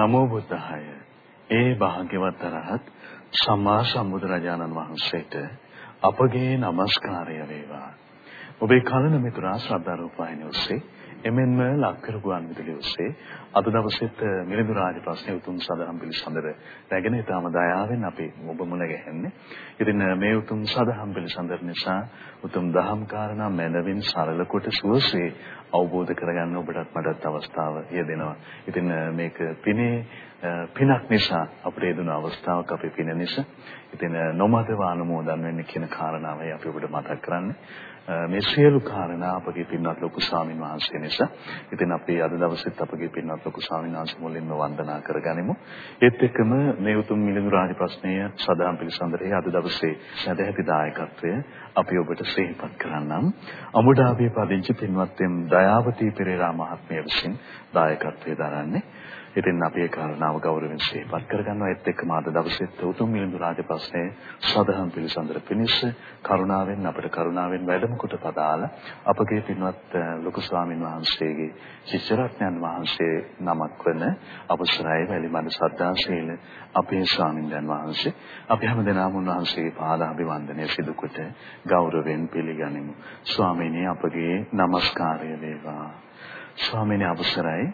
නමෝ බුද්ධාය. ඒ භාග්‍යවත් අරහත් සම්මා සම්බුදුරජාණන් වහන්සේට අපගේ নমස්කාරය වේවා. ඔබේ කලන මිතුරා ශ්‍රද්ධා රූපాయని ඔස්සේ එමෙන්ම ලක්කරු ගුවන් විදුලිය ඔස්සේ අද දවසේත් මිලිඳු රාජ ප්‍රශ්නේ උතුම් සදහම් පිළිසඳර රැගෙන ඊටම දයාවෙන් අපි ඔබ මුණ ගැහෙන්නේ. ඉතින් මේ උතුම් සදහම් පිළිසඳර නිසා උතුම් දහම් කාරණා මැනවින් සරල කොට සුවසේ අවබෝධ කරගන්න ඔබටත් මටත් අවස්ථාව යෙදෙනවා. ඉතින් මේක පිනේ පිනක් නිසා අපිට දුන අවස්ථාවක් අපේ පින නිසා. ඉතින් නොමදව අනුමෝදන් වෙන්න කියන කාරණාවයි අපි ඔබට මතක් කරන්නේ. මේ සියලු කාරණා අපගේ පින්වත් ලොකු ස්වාමීන් වහන්සේ නිසා. ඉතින් අපි අද දවසෙත් අපගේ පින්වත් ලොකු ස්වාමීන් වහන්සේ මුලින්ම වන්දනා කරගනිමු. ඒත් එක්කම මේ උතුම් මිලිඳු රාජ ප්‍රශ්නය සදාම් පිළිසඳරේ අද දවසේ සදැහැති දායකත්වය අපි ඔබට සිහිපත් කරන්නම්. අමුඩාබේ පදිංචි පින්වත් එම් දයාවතී පෙරේරා මහත්මිය විසින් දායකත්වයේ දරන්නේ. ඉතින් අපි ඒ කාරණාව ගෞරවයෙන් සිහිපත් කරගන්නවා. ඒත් එක්කම අද දවසේත් උතුම් මිලිඳු රාජ ප්‍රශ්නයේ සදහම් පිළිසඳර පිණිස කරුණාවෙන් අපට කරුණාවෙන් වැඩම කොට පදාලා අපගේ පින්වත් ලොකු ස්වාමින් වහන්සේගේ ශිෂ්‍ය රත්නයන් වහන්සේ නමක් වන අවසරයි වැලිමඩ සද්ධාශීල අපේ ස්වාමින් වහන්සේ අපි හැමදෙනාම උන්වහන්සේගේ පාද අභිවන්දනය සිදු කොට ගෞරවයෙන් පිළිගනිමු. ස්වාමීනි අපගේ নমස්කාරය වේවා. ස්වාමීනි අවසරයි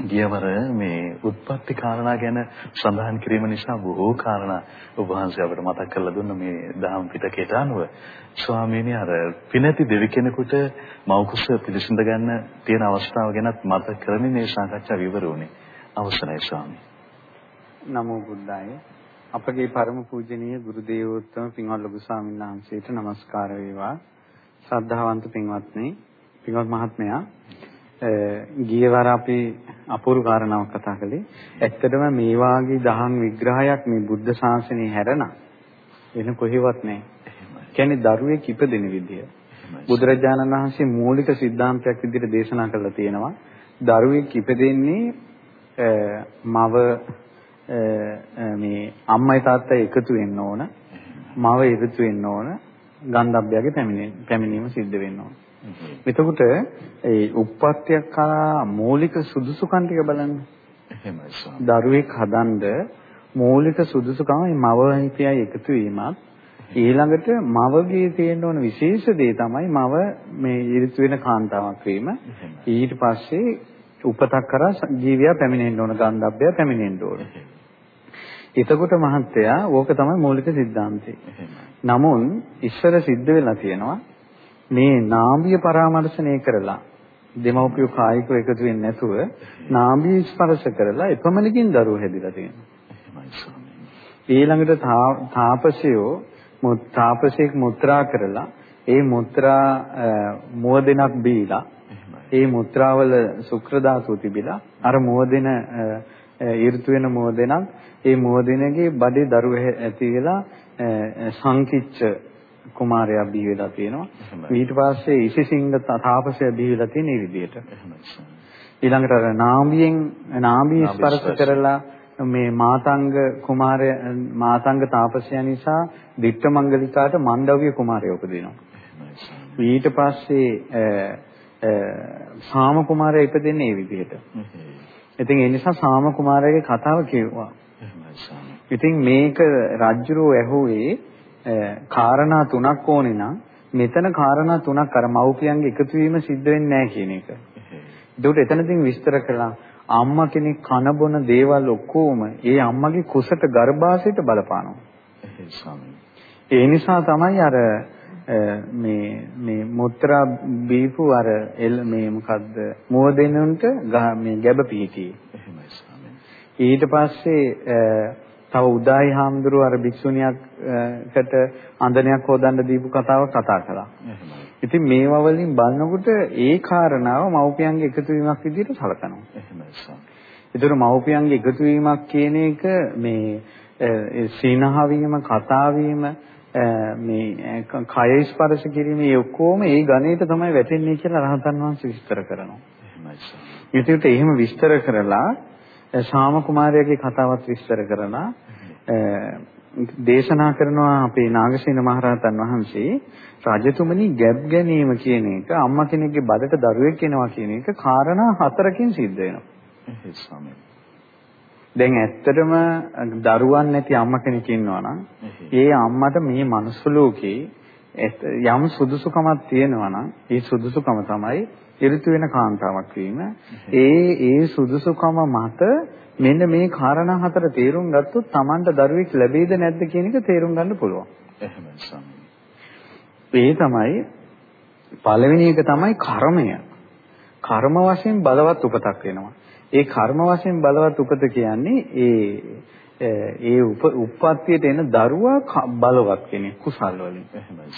ගියවර මේ උත්පත්ති කාරණා ගැන සඳහන් කිරීම නිසා බොහෝ කාරණා ඔබ වහන්සේ අපට මතක් කරලා දුන්න මේ දහම් පිටකයට අනුව. ස්වාමීනි අර පිනති දෙවි කෙනෙකුට මෞකස පිළිසඳ ගන්න තියෙන අවස්ථාව ගැනත් මතක් කරමින් මේ සාකච්ඡා විවර වුණේ. අවසරයි ස්වාමී නමෝ බුද්ධාය. අපගේ පරම පූජනීය ගුරු දේවෝත්තම පින්වත් ලොකු ස්වාමීන් වහන්සේට নমස්කාර වේවා. ශ්‍රද්ධාවන්ත පින්වත්නි පින්වත් මහත්මයා ගිය වාර අපි අපූර්ව කාරණාවක් කතා කළේ. ඇත්තටම මේ වාගේ දහම් විග්‍රහයක් මේ බුද්ධ ශාසනයේ හැරෙනා වෙන කොහෙවත් නැහැ. කියන්නේ දරුවේ කිපදෙන විදිය. බුදුරජාණන් වහන්සේ මූලික સિદ્ધාන්තයක් විදිහට දේශනා කළා තියෙනවා. දරුවේ කිපදෙන්නේ මව මේ අම්මයි තාත්තයි එකතු වෙන්න ඕන. මව එකතු වෙන්න ඕන. ගන්ධබ්බයාගේ පැමිණීම සිද්ධ වෙන්න ඕන. එතකොට ඒ උප්පත්තිය කරා මූලික සුදුසුකම් ටික බලන්න. එහෙමයි ස්වාමී. දරුවෙක් හදන්න මූලික සුදුසුකම් මේ මව හිතයයි එකතු වීමත් ඊළඟට මවගේ තියෙන ඕන විශේෂ දේ තමයි මව මේ ඍතු වෙන කාන්තාවක් වීම. ඊට පස්සේ උපතක් කරා ජීවියා පැමිණෙන්න ඕන ගන්ධබ්බය පැමිණෙන්න ඕන. එතකොට මහත්තයා ඕක තමයි මූලික સિદ્ધාන්තය. නමුත් ඉස්සර සිද්ධ වෙලා තියෙනවා මේ නාභිය පරාමර්ශණය කරලා දෙමව්පියෝ කායිකව එකතු වෙන්නේ නැතුව නාභිය ස්පර්ශ කරලා එපමණකින් දරුවෝ හැදිලා තියෙනවා. ඊළඟට තාපසයෝ තාපසෙක් මුත්‍රා කරලා ඒ මුත්‍රා මුවදෙනක් බීලා ඒ මුත්‍රාවල ශුක්‍ර ධාතුව තිබිලා අර මුවදෙන ඍතු වෙන මුවදෙනක් ඒ මුවදෙනගේ බඩේ දරුව ඇති වෙලා සංකිච්ඡ කුමාරයා බිහි වෙලා තියෙනවා. ඊට පස්සේ ඉසිසිංහ තාපසයා බිහි වෙලා තියෙන මේ විදිහට. ඊළඟට අර නාභියෙන් නාභිය ස්පර්ශ කරලා මේ මාතංග කුමාරය මාතංග තාපසයා නිසා දිට්ඨ මංගලිකාට මණ්ඩව්‍ය කුමාරය උපදිනවා. ඊට පස්සේ සාම කුමාරයා ඉපදෙන්නේ මේ විදිහට. ඉතින් ඒ නිසා සාම කුමාරයාගේ කතාව කිව්වා. ඉතින් මේක රජුරෝ ඇහුවේ කාරණා තුනක් ඕනේ නම් මෙතන කාරණා තුනක් අර මව්පියන්ගේ එකතු වීම සිද්ධ වෙන්නේ නැහැ කියන එක. ඒකට එතනකින් විස්තර කළා අම්මා කෙනෙක් කන බොන දේවල් ඔක්කොම ඒ අම්මගේ කුසට ගර්භාෂයට බලපානවා. ඒ නිසා තමයි අර මේ මේ මුත්‍රා බීපු අර මේ මොකද්ද මුව දෙනුන්ට මේ ගැබ පිහිටියේ. ඊට පස්සේ තව උදායි හාමුදුරුව අර භික්ෂුණියකට අඳනයක් හොදන්න දීපු කතාව කතා කළා. ඉතින් මේවා වලින් බලනකොට ඒ කාරණාව මව්පියන්ගේ එකතු වීමක් විදිහට සලකනවා. එහෙමයි සර්. ඒතර මව්පියන්ගේ එකතු වීමක් කියන එක මේ සීනහ වීම, කතා වීම, මේ කය ස්පර්ශ කිරීම මේ ඔක්කොම ඒ ගණේට තමයි වැටෙන්නේ කියලා රහතන් වහන්සේ විස්තර කරනවා. එහෙමයි සර්. ඒකට එහෙම විස්තර කරලා ශාම කුමාරයාගේ කතාවත් විස්තර කරලා දේශනා කරනවා අපේ නාගසේන මහරහතන් වහන්සේ රජතුමනි ගැබ් ගැනීම කියන එක අම්මා කෙනෙක්ගේ බඩට දරුවෙක් එනවා කියන එක කාරණා හතරකින් සිද්ධ වෙනවා. දැන් ඇත්තටම දරුවන් නැති අම්මා කෙනෙක් ඉන්නවා නම් ඒ අම්මට මේ මනුස්ස ලෝකේ යම් සුදුසුකමක් තියෙනවා නම් ඒ සුදුසුකම තමයි ඍතු වෙන කාන්තාවක් වීම. ඒ ඒ සුදුසුකම මත මෙන්න මේ කාරණා හතර තේරුම් ගත්තොත් Tamanට දරුවෙක් ලැබෙයිද නැද්ද කියන එක තේරුම් ගන්න පුළුවන්. එහෙමයි. ඒ තමයි පළවෙනි එක තමයි කර්මය. කර්ම වශයෙන් බලවත් උපතක් වෙනවා. ඒ කර්ම වශයෙන් බලවත් උපත කියන්නේ ඒ ඒ උප්පත්තියට එන දරුවා බලවත් කෙනෙක් කුසල් වලින්. එහෙමයි.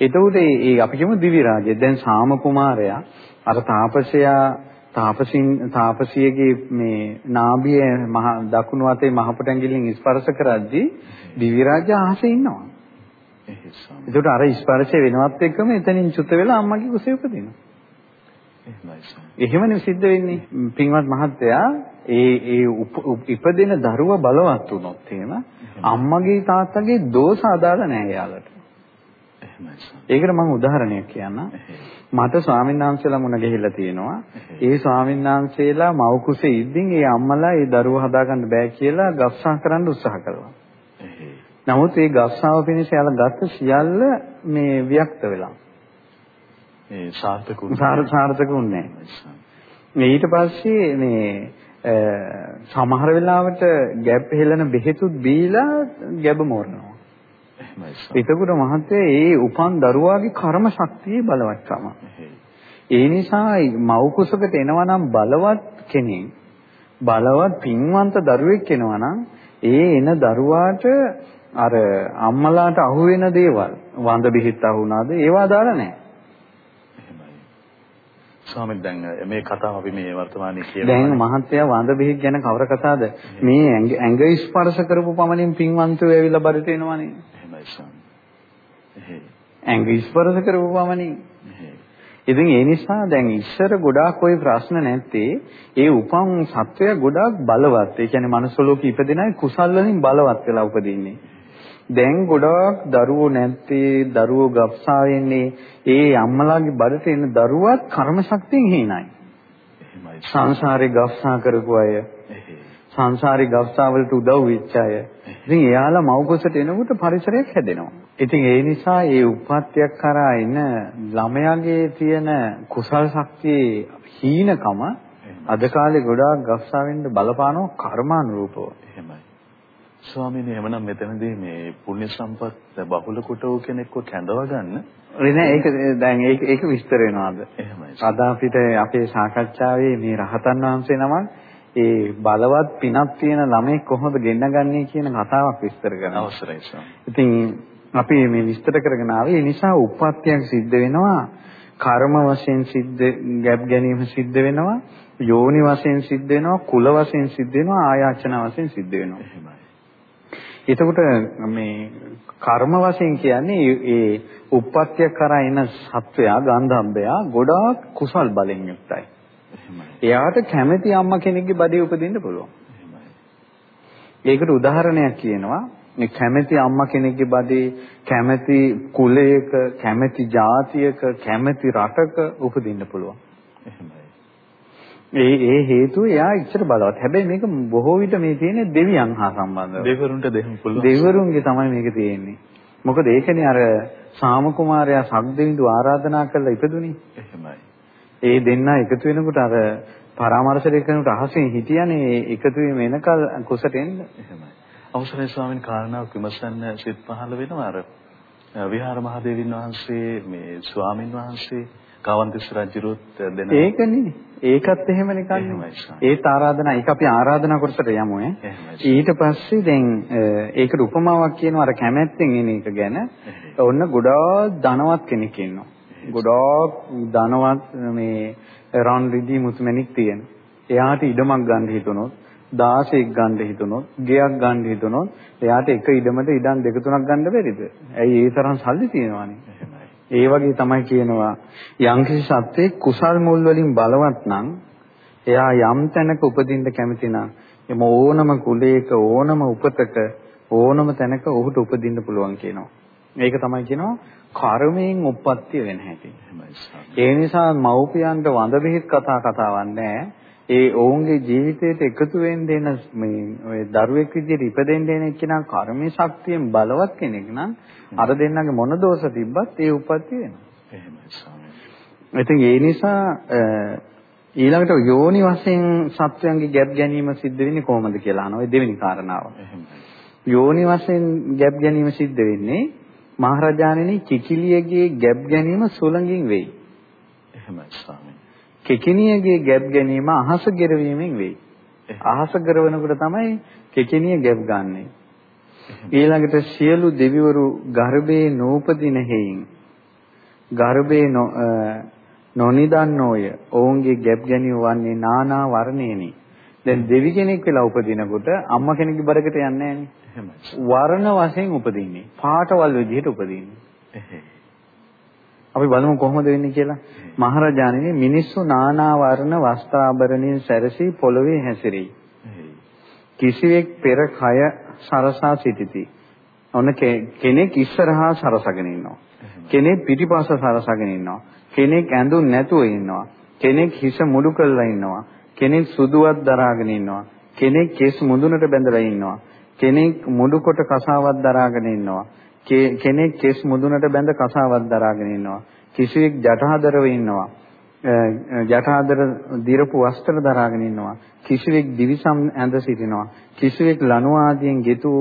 එතකොට ඒ අපි කියමු දිවි රාජය. දැන් සාම කුමාරයා අර තාපසයා තාපසින් තාපසියගේ මේ නාභිය මහ දකුණු අතේ මහපට ඇඟිල්ලෙන් ස්පර්ශ කරද්දී දිවි රාජ්‍ය ආසේ ඉන්නවා. ඒකට අර ස්පර්ශය වෙනවත් එක්කම එතනින් චුත වෙලා අම්මගේ කුසේ උපදිනවා. එහෙමනේ සිද්ධ වෙන්නේ. පින්වත් මහත්තයා ඒ ඒ ඉපදෙන දරුවා බලවත් වුණොත් එහෙම අම්මගේ තාත්තගේ දෝෂ අදාළ නැහැ යාළුවට. ඒකට මම උදාහරණයක් කියන්නම්. මට ස්වාමීන් වහන්සේලා මුණ ගැහිලා තියෙනවා. ඒ ස්වාමීන් වහන්සේලා මව් කුසේ ඉද්දින් ඒ අම්මලා ඒ දරුවා හදාගන්න බෑ කියලා ගස්සහා කරන්න උත්සාහ කළා. නමුත් ඒ ගස්සාව පිණිස යාලා ගත්ත සියල්ල මේ වික්ත වෙලා. ඒ සාර්ථකුත් සාර්ථකුන්නේ නැහැ. ඊට පස්සේ මේ සමහර වෙලාවට ගැබ් හෙලන බෙහෙතුත් බීලා ගැබ මෝරනවා. එතකොට මහත්තයා ඒ උපන් දරුවාගේ කර්ම ශක්තිය බලවත්කම. ඒ නිසා මව් කුසකට එනවා නම් බලවත් කෙනෙක් බලවත් පින්වන්ත දරුවෙක් එනවා නම් ඒ එන දරුවාට අර අම්මලාට අහු වෙන දේවල් වඳ බෙහෙත් අහුණාද ඒවා දාලා නැහැ. ස්වාමීන් දැන් මේ කතාව අපි මේ වර්තමානයේ කියනවා. දැන් මහත්තයා වඳ බෙහෙත් ගැන කවර කතාවද? මේ ඇඟ ස්පර්ශ කරපු පමණින් පින්වන්තයෝ ඇවිල්ලා බරිත එනවනේ. එහෙමයි ස්වාමී. ඇඟ ස්පර්ශ කරපු පමණින්. ඉතින් ඒ නිසා දැන් ඉස්සර ගොඩාක් ওই ප්‍රශ්න නැත්තේ ඒ උපන් සත්වය ගොඩාක් බලවත්. ඒ කියන්නේ මනුස්ස ලෝකෙ ඉපදෙන අය කුසල් වලින් බලවත් වෙලා උපදින්නේ. දැන් ගොඩාක් දරුවෝ නැත්තේ දරුවෝ ගබ්සා වෙන්නේ ඒ අම්මලාගේ බඩට එන දරුවත් කර්ම ශක්තියෙන් හේනයි. සංසාරේ ගබ්සා කරපු අය සංසාරේ ගබ්සා වලට උදව් වෙච්ච අය. ඉතින් එයාලා මව්කුසට එනකොට පරිසරයක් හැදෙනවා. ඉතින් ඒ නිසා ඒ උප්පත්තියක් කරා එන ළමයාගේ තියෙන කුසල් ශක්තියේ හීනකම අද කාලේ ගොඩාක් ගබ්සා වෙන්න බලපානවා කර්මානුරූපව. එහෙමයි. ස්වාමීනි එහෙමනම් මෙතනදී මේ පුණ්‍ය සම්පත් බහුල කොට කෙනෙක්ව කැඳව ගන්න නෑ ඒක දැන් ඒක ඒක විස්තර වෙනවාද එහෙමයි අද අපිට අපේ සාකච්ඡාවේ මේ රහතන් වහන්සේ නමක් ඒ බලවත් පිනක් තියෙන ළමෙක් කොහොමද ගෙන්නගන්නේ කියන කතාවක් විස්තර කරනවා. අවසරයි ඉතින් අපි මේ විස්තර කරගෙන ආවේ ඒ නිසා උප්පත්තියක් සිද්ධ වෙනවා කර්ම වශයෙන් සිද්ධ ගැප් ගැනීම සිද්ධ වෙනවා යෝනි වශයෙන් සිද්ධ වෙනවා කුල වශයෙන් සිද්ධ වෙනවා ආයාචන වශයෙන් සිද්ධ වෙනවා. එතකොට මේ කර්ම වශයෙන් කියන්නේ ඒ උප්පත්තිය කරා එන සත්වයා ගන්ධම්බයා ගොඩාක් කුසල් බලෙන් යුක්තයි. එයාට කැමැති අම්මා කෙනෙක්ගේ බඩේ උපදින්න පුළුවන්. ඒකට උදාහරණයක් කියනවා මේ කැමැති අම්මා කෙනෙක්ගේ බඩේ කැමැති කුලයක කැමැති ජාතියක කැමැති රටක උපදින්න පුළුවන්. එහෙමයි. ඒ ඒ හේතුව එයා ඉච්චර බලවත්. හැබැයි මේක බොහෝ විට මේ තියෙන්නේ දෙවියන් හා සම්බන්ධව. දෙවරුන්ට දෙන්න පුළුවන්. දෙවරුන්ගේ තමයි මේක තියෙන්නේ. මොකද ඒකනේ අර සාම කුමාරයා සක්දෙවිඳු ආරාධනා කරලා ඉපදුනේ. එහෙමයි. ඒ දෙන්නා එකතු වෙනකොට අර පරාමර්ශය කරනකොට අහසෙන් හිටියනේ එකතු වීම එනකල් කුසට එන්න. එහෙමයි. අවසරයි ස්වාමීන් කාරණාවක් විමසන්න සිත් පහළ වෙනවා අර. විහාර මහදේවින් වහන්සේ මේ ස්වාමින් වහන්සේ කාවන්තිස් රජුරුත් දෙන ඒකනේ. ඒකත් එහෙමනේ කන්නේ ඒත් ආරාධනා ඒක අපි ආරාධනා කොටසට යමු ඊට පස්සේ දැන් ඒකට උපමාවක් කියනවා අර කැමැත්තෙන් එන එක ගැන. ඔන්න ගොඩාක් ධනවත් කෙනෙක් ඉන්නවා ගොඩාක් ධනවත් මේ රන් රිදී මුතුමැණික් තියෙන එයාට ඉඩමක් ගන්න හිතුනොත් 16ක් ගන්න හිතුනොත් ගෙයක් ගන්න හිතුනොත් එයාට එක ඉඩමට ඉඩම් දෙක තුනක් ගන්න බැරිද? ඇයි ඒ තරම් සල්ලි තියෙනවනේ. ඒ වගේ තමයි කියනවා යම්කිසි සත්‍යයේ කුසල් මුල් වලින් බලවත් නම් එයා යම් තැනක උපදින්න කැමති නම් එම ඕනම කුලයක ඕනම උපතක ඕනම තැනක ඔහුට උපදින්න පුළුවන් කියනවා. මේක තමයි කියනවා කර්මයෙන් උප්පත්ති වෙන හැටි. ඒ නිසා මව්පියන්ට වඳ බෙහෙත් කතා කතාවක් නැහැ. ඒ ඔවුන්ගේ ජීවිතයට එකතු වෙන්න එන මේ ඔය දරුවෙක් විදිහට ඉපදෙන්න එන කෙනා කර්මයේ ශක්තියෙන් බලවත් කෙනෙක් නම් අර දෙන්නගේ මොන දෝෂ තිබ්බත් ඒ උපත්ති වෙනවා. එහෙමයි ස්වාමීනි. ඉතින් ඒ නිසා ඊළඟට යෝනි වශයෙන් සත්වයන්ගේ ගැප් ගැනීම සිද්ධ වෙන්නේ කොහොමද කියලා අහනවා. ඒ දෙවෙනි කාරණාව. යෝනි වශයෙන් ගැප් ගැනීම සිද්ධ වෙන්නේ මහරජාණෙනි කිකිලියගේ ගැප් ගැනීම සුළඟින් වෙයි. එහෙමයි ස්වාමීනි. කෙකිනියගේ ගැප් ගැනීම අහස ගෙරවීමෙන් වෙයි. අහස ගරවනකොට තමයි කෙකිනිය ගැප් ගන්නෙ. ඊළඟට සියලු දෙවිවරු ගර්භයේ නූපදින හේයින් ගර්භයේ නොනිදන්නෝය ඔවුන්ගේ ගැප් ගැනීම වන්නේ නානා වර්ණේනි. දැන් දෙවි කෙනෙක් වෙලා උපදිනකොට අම්මා කෙනෙක්ගේ බරකට යන්නේ නැහැ වර්ණ වශයෙන් උපදින්නේ. පාටවල් විදිහට උපදින්නේ. අපි බලමු කොහොමද වෙන්නේ කියලා. මහරජාණෙනි මිනිස්සු නානා වර්ණ වස්ත්‍රාභරණින් සැරසී පොළවේ හැසිරෙයි. කිසිවෙක් පෙර කය සරසා සිටිති. ඔන්න කෙනෙක් ඉස්සරහා සරසගෙන ඉන්නවා. කෙනෙක් පිටිපස්ස සරසගෙන ඉන්නවා. කෙනෙක් ඇඳුම් නැතුව ඉන්නවා. කෙනෙක් හිස මුඩු කරලා ඉන්නවා. කෙනෙක් සුදුවක් දරාගෙන ඉන්නවා. කෙනෙක් කෙස් මුදුනට බැඳලා ඉන්නවා. කෙනෙක් මුඩු කොට කසාවක් දරාගෙන ඉන්නවා. කෙනෙක් කෙස් මුදුනට බැඳ කසාවක් දරාගෙන ඉන්නවා. කිසිවෙක් ජටහදරව ඉන්නවා. ජටහදර දිරපු වස්ත්‍ර දරාගෙන ඉන්නවා. කිසිවෙක් දිවිසම් ඇඳ සිටිනවා. කිසිවෙක් ලණු ආදියෙන් ගෙතු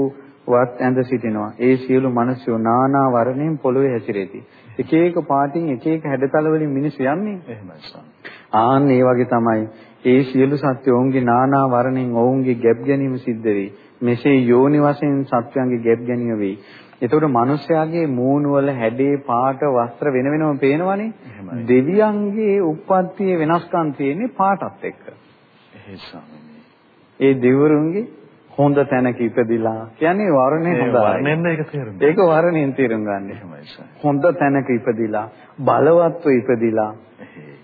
වත් ඇඳ සිටිනවා. ඒ සියලු මිනිස්සු නානා වර්ණයෙන් පොළවේ හැසිරෙති. එක එක පාටින් එක එක හැඩතල වලින් මිනිස්සු යන්නේ. එහෙමයි. ආන් ඒ වගේ තමයි ඒ සියලු සත්‍ය ඔවුන්ගේ නානා වර්ණයෙන් ඔවුන්ගේ ගැප් ගැනීම සිද්ධ වෙයි. මෙසේ යෝනි වශයෙන් සත්‍යයන්ගේ ගැප් ගැනීම වෙයි. එතකොට මිනිස්යාගේ මූණු වල හැඩේ පාට වස්ත්‍ර වෙන වෙනම පේනවනේ. දෙවියන්ගේ උප්පත්තියේ වෙනස්කම් තියෙන්නේ පාටත් එක්ක. ඒ දෙවිවරුන්ගේ හොඳ තැනක ඉපදිලා කියන්නේ වර්ණේ හොඳයි. වර්ණෙන් ඒක තේරුම් ගන්න. ඒක වර්ණෙන් තේරුම් ගන්න. හොඳ තැනක ඉපදිලා බලවත්ව ඉපදිලා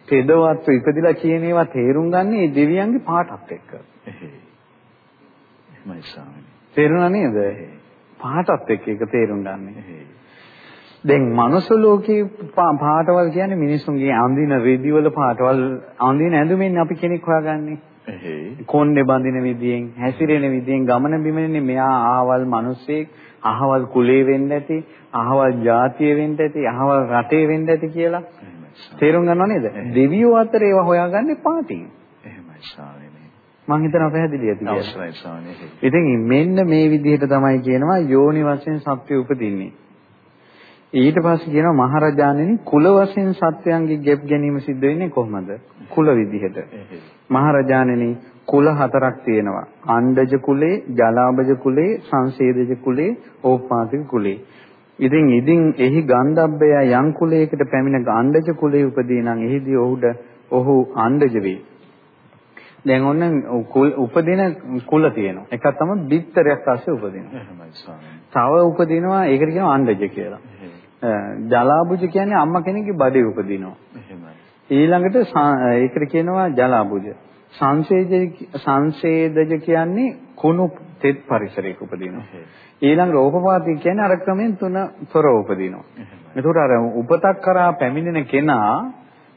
තෙදවත්ව ඉපදිලා කියන ඒවා තේරුම් ගන්න මේ දෙවියන්ගේ පාටත් එක්ක. එහෙමයි ස්වාමීනි. තේරුණා නේද? පාටත් එක්ක ඒක තේරුම් ගන්න. දැන් මනුස්ස ලෝකේ පාටවල් කියන්නේ මිනිසුන්ගේ අඳින රෙදිවල පාටවල් අඳින ඇඳුමින් අපි කෙනෙක් හොයාගන්නේ. කොණ්ඩේ බඳින විදියෙන් හැසිරෙන විදියෙන් ගමන බිමනේ මෙයා ආවල් මිනිස්සෙක් අහවල් කුලේ වෙන්න ඇති අහවල් ජාතිය වෙන්න ඇති අහවල් රටේ වෙන්න ඇති කියලා තේරුම් ගන්නව නේද? දෙවියෝ අතර ඒවා හොයාගන්නේ පාටින් එහෙමයි ස්වාමීනි මම හිතනවා පැහැදිලි ඇති කියලා? අවශ්‍යයි ස්වාමීනි ඉතින් මෙන්න මේ විදිහට තමයි කියනවා යෝනි වශයෙන් සත්‍ය උපදින්නේ. ඊට පස්සේ කියනවා මහරජාණෙනි කුල වශයෙන් සත්වයන්ගේ ගෙප් ගැනීම සිද්ධ වෙන්නේ කොහොමද? කුල විදිහට. මහරජාණෙනි කුල හතරක් තියෙනවා. අණ්ඩජ කුලේ, ජලාබජ කුලේ, සංසේදජ කුලේ, ඕපාතික කුලේ. ඉතින් ඉදින් එහි ගන්ධබ්බය යම් කුලයකට පැමිණ අණ්ඩජ කුලේ උපදී නම් එහිදී ඔහුට ඔහු අණ්ඩජ වේ. දැන් ඔන්න උපදින කුල තියෙනවා. එකක් තමයි බිත්තරයක් ASCII උපදිනවා. තව උපදිනවා ඒකට කියනවා අණ්ඩජ කියලා. ජලාබුජ කියන්නේ අම්මා කෙනෙක්ගේ බඩේ උපදිනවා. ඊළඟට ඒකට කියනවා ජලාබුජ. සංසේජ සංසේදජ කියන්නේ කුණු තෙත් පරිසරයක උපදිනවා. ඊළඟ රෝපපාතික කියන්නේ අර ක්‍රමෙන් තුන තොර උපදිනවා. එතකොට අර උපතක් කරා පැමිණෙන කෙනා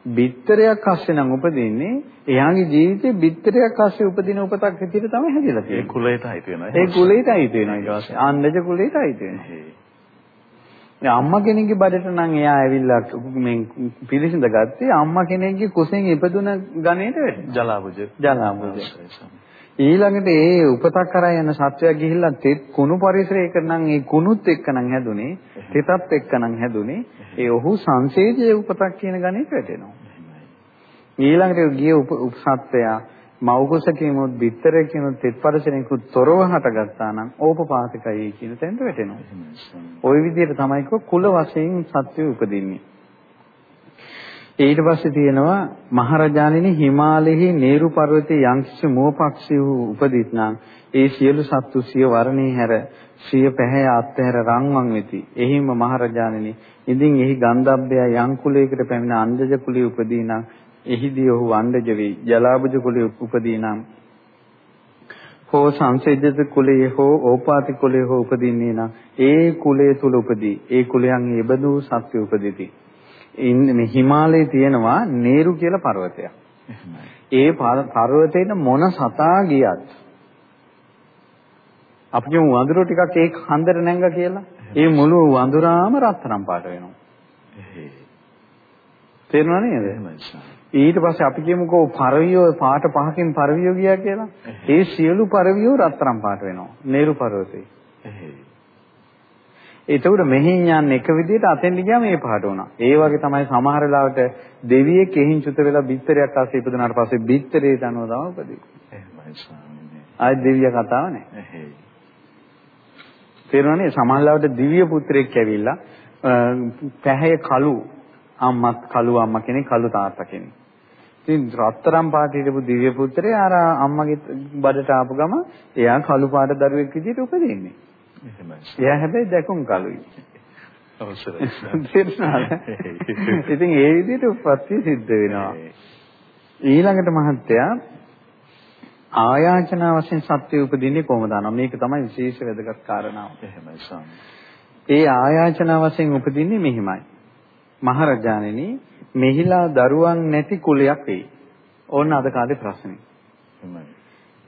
බිත්තරයක් අස්සේ නම් උපදින්නේ එයාගේ ජීවිතේ බිත්තරයක් අස්සේ උපදින උපතක් විදිහට තමයි හැදිලා තියෙන්නේ. ඒ කුලයට අයිති වෙනවා. ඒ කුලයට අයිති වෙනවා ඊට පස්සේ. ආන්නජ කුලයට අයිති වෙනවා. අම්මා කෙනෙක්ගේ බඩට නම් එයා ඇවිල්ලා මේ පිළිසිඳ ගත්තේ අම්මා කෙනෙක්ගේ කුසෙන් ඉපදුන ගණේට වැටෙනවා. ජලාබුජ. ජලාබුජ. ඊළඟට ඒ උපතක් කරා යන සත්වයා ගිහිල්ලා තෙත් කුණු පරිසරයක නම් ඒ කුණුත් එක්ක නම් හැදුනේ තෙතත් එක්ක නම් හැදුනේ ඒ ඔහු සංසේජයේ උපතක් කියන ගණේට වැටෙනවා. ඊළඟට ගිය උපසත්වයා මෞකසකිනුත් බිත්තරකිනුත් තෙත්පරසෙනිකුත් තොරව හටගත්තා නම් ඕපපාතිකයි කියන තැනට වැටෙනවා. ওই විදිහට තමයි කුල වශයෙන් සත්‍ය උපදින්නේ. ඊට පස්සේ තියෙනවා මහරජාණෙනි හිමාලයේ නේරු පර්වතයේ යම්කිසි මුවපක්ෂී වූ උපදිත්නම් ඒ සියලු සත්තු සිය වර්ණේ හැර සිය පැහැ අත්හැර රන්වන් වෙති. එහිම මහරජාණෙනි ඉදින් එහි ගන්ධබ්බය යම් කුලයකට පැමිණ අන්දජ කුලයේ උපදී නම් එහිදී ඔහු වණ්ඩජ වේ. ජලාබුජ කුලයේ උපදී නම් හෝ සංසේජිත කුලයේ හෝ ඕපාති කුලයේ හෝ උපදින්නේ නම් ඒ කුලයේ තුල උපදී. ඒ කුලයන් ඊබඳු සත්‍ය උපදිති. ඉන්නේ හිමාලයේ තියෙනවා නේරු කියලා පර්වතයක්. ඒ පර්වතේට මොන සතා ගියත් අපි කියමු වඳුර ටිකක් ඒ හන්දර නැංග කියලා. ඒ මුළු වඳුරාම රත්තරන් පාට වෙනවා. තේරුණා නේද? ඊට පස්සේ අපි කියමුකෝ පරවියෝ පාට පහකින් පරවියෝ ගියා කියලා. ඒ සියලු පරවියෝ රත්තරන් පාට වෙනවා. නේරු පර්වතේ. එතකොට මෙහින් යන්නේ එක විදිහට අතෙන්ට ගියාම මේ පහට වුණා. ඒ වගේ තමයි සමහර ලාවට දෙවියෙක් එහින් චුත වෙලා බිත්තරයක් ආසේ ඉපදුනාට පස්සේ බිත්තරේ තනුව තමයි උපදී. එහෙමයි ස්වාමීනි. ආයි දෙවිය කතාව නෑ. තේරුණානේ සමහර ලාවට දිව්‍ය පුත්‍රයෙක් ඇවිල්ලා පැහැය කළු අම්මත් කළු අම්මා කෙනෙක් කළු තාත්තා කෙනෙක්. ඉතින් රත්තරන් පාට හිටපු දිව්‍ය පුත්‍රයා අර අම්මගේ බඩට ආපු ගම එයා කළු පාට දරුවෙක් විදිහට උපදින්නේ. එහෙමයි. එයා හැබැයි දැකුම් කළුයි. අවසරයි. ඉතින් ඒ විදිහට උපත්ති සිද්ධ වෙනවා. ඊළඟට මහත්තයා ආයාචනා වශයෙන් සත්‍ය උපදින්නේ කොහොමද අනම් මේක තමයි විශේෂ වැදගත් කාරණාව. එහෙමයි. ඒ ආයාචනා වශයෙන් උපදින්නේ මෙහිමයි. මහරජාණෙනි මෙහිලා දරුවන් නැති කුලයක් වෙයි. ඕන්න අද කාලේ ප්‍රශ්නේ.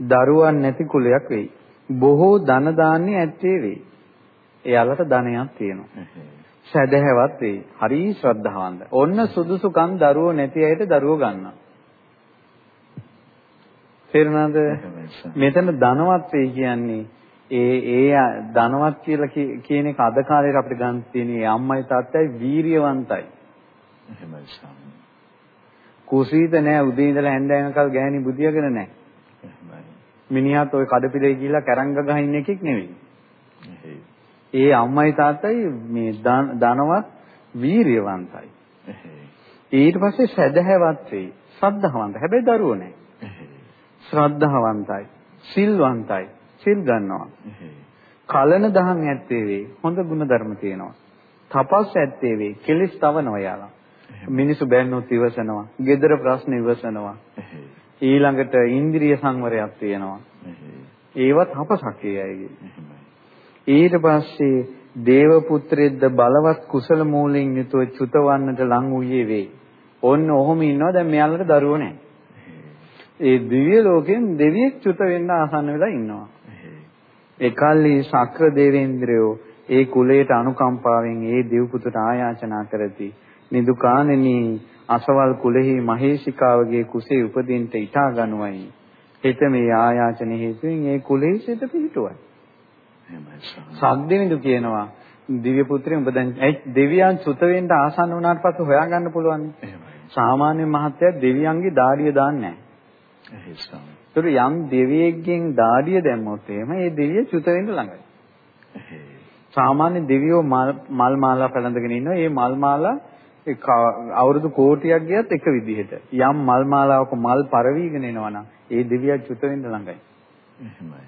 දරුවන් නැති කුලයක් වෙයි. බොහෝ ධන දාන්නේ ඇත්තේ වෙයි. එයාලට ධනයක් තියෙනවා. සැදැහැවත් වෙයි. හරි ශ්‍රද්ධාවන්ත. ඔන්න සුදුසුකම් දරුවෝ නැති අයට දරුවෝ ගන්නවා. තේරුණාද? මෙතන ධනවත් වෙයි කියන්නේ ඒ ඒ ධනවත් කියලා කියන එක අද කාලේ අපිට ගන්න තියෙන ඒ අම්මයි තාත්තයි වීරියවන්තයි. එහෙමයි ස්වාමී. කුසීත නෑ උදේ ඉඳලා හැන්ද වෙනකල් ගෑණි බුදියාගෙන නෑ. එහෙමයි. මිනිහාත් ওই කඩපිලේ ගිහිල්ලා කැරංග ගහින්න එකෙක් නෙවෙයි. ඒ අම්මයි තාත්තයි මේ ධනවත් වීරියවන්තයි. ඊට පස්සේ සැදැහැවත් වෙයි. ශ්‍රද්ධාවන්ත. හැබැයි දරුවෝ නෑ. ශ්‍රද්ධාවන්තයි. සිල්වන්තයි. සිල් ගන්නවා. කලන දහම් ඇත්තේ වේ. හොඳ ගුණ ධර්ම තියෙනවා. තපස් ඇත්තේ වේ. කෙලිස් තවනවා යාලා. මිනිසු බැන්නොත් ඉවසනවා. gedara ප්‍රශ්න ඉවසනවා. ඊළඟට ඉන්ද්‍රිය සංවරයක් තියෙනවා. ඒවත් අපසක් අයගේ. ඊට පස්සේ දේව පුත්‍රෙද්ද බලවත් කුසල මූලෙන් යුතුව චුතවන්නට ලං වූයේ වේ. ඔන්න ඔහොම ඉන්නවා දැන් මෙයාලට දරුවෝ නැහැ. ඒ දිව්‍ය ලෝකෙන් දෙවියෙක් චුත වෙන්න ආසන්න වෙලා ඉන්නවා. ඒකල්ලි ශක්‍ර දේවේන්ද්‍රයෝ ඒ කුලයට අනුකම්පාවෙන් ඒ දෙව්පුතුට ආයාචනා කරති. නිදුකාණෙනි අසවල් කුලෙහි මහේශිකාවගේ කුසේ උපදින්නට ඊටා ගනුවයි. හෙත මේ ආයාචන හේතුවෙන් ඒ කුලෙහි සිට පිහිටුවයි. සද්දෙවිඳු කියනවා දිව්‍ය පුත්‍රයන් ඔබ දැන් දෙවියන් සුත වෙන්න ආසන්න වුණාට පස්සේ හොයාගන්න පුළුවන්. සාමාන්‍ය මහත්ය දෙවියන්ගේ දාඩිය දාන්නේ නැහැ. ඒතර යම් දෙවියෙක්ගෙන් දාඩිය දැම්මොත් එහෙම ඒ දෙවිය චුත වෙන්න ළඟයි. සාමාන්‍ය දෙවියෝ මල් මාලා පැලඳගෙන ඉන්නවා. ඒ මල් මාලා අවුරුදු කෝටියක් ගියත් එක විදිහට. යම් මල් මාලාවක මල් පරවීගෙන එනවනම් ඒ දෙවියා චුත වෙන්න ළඟයි. එහෙමයි.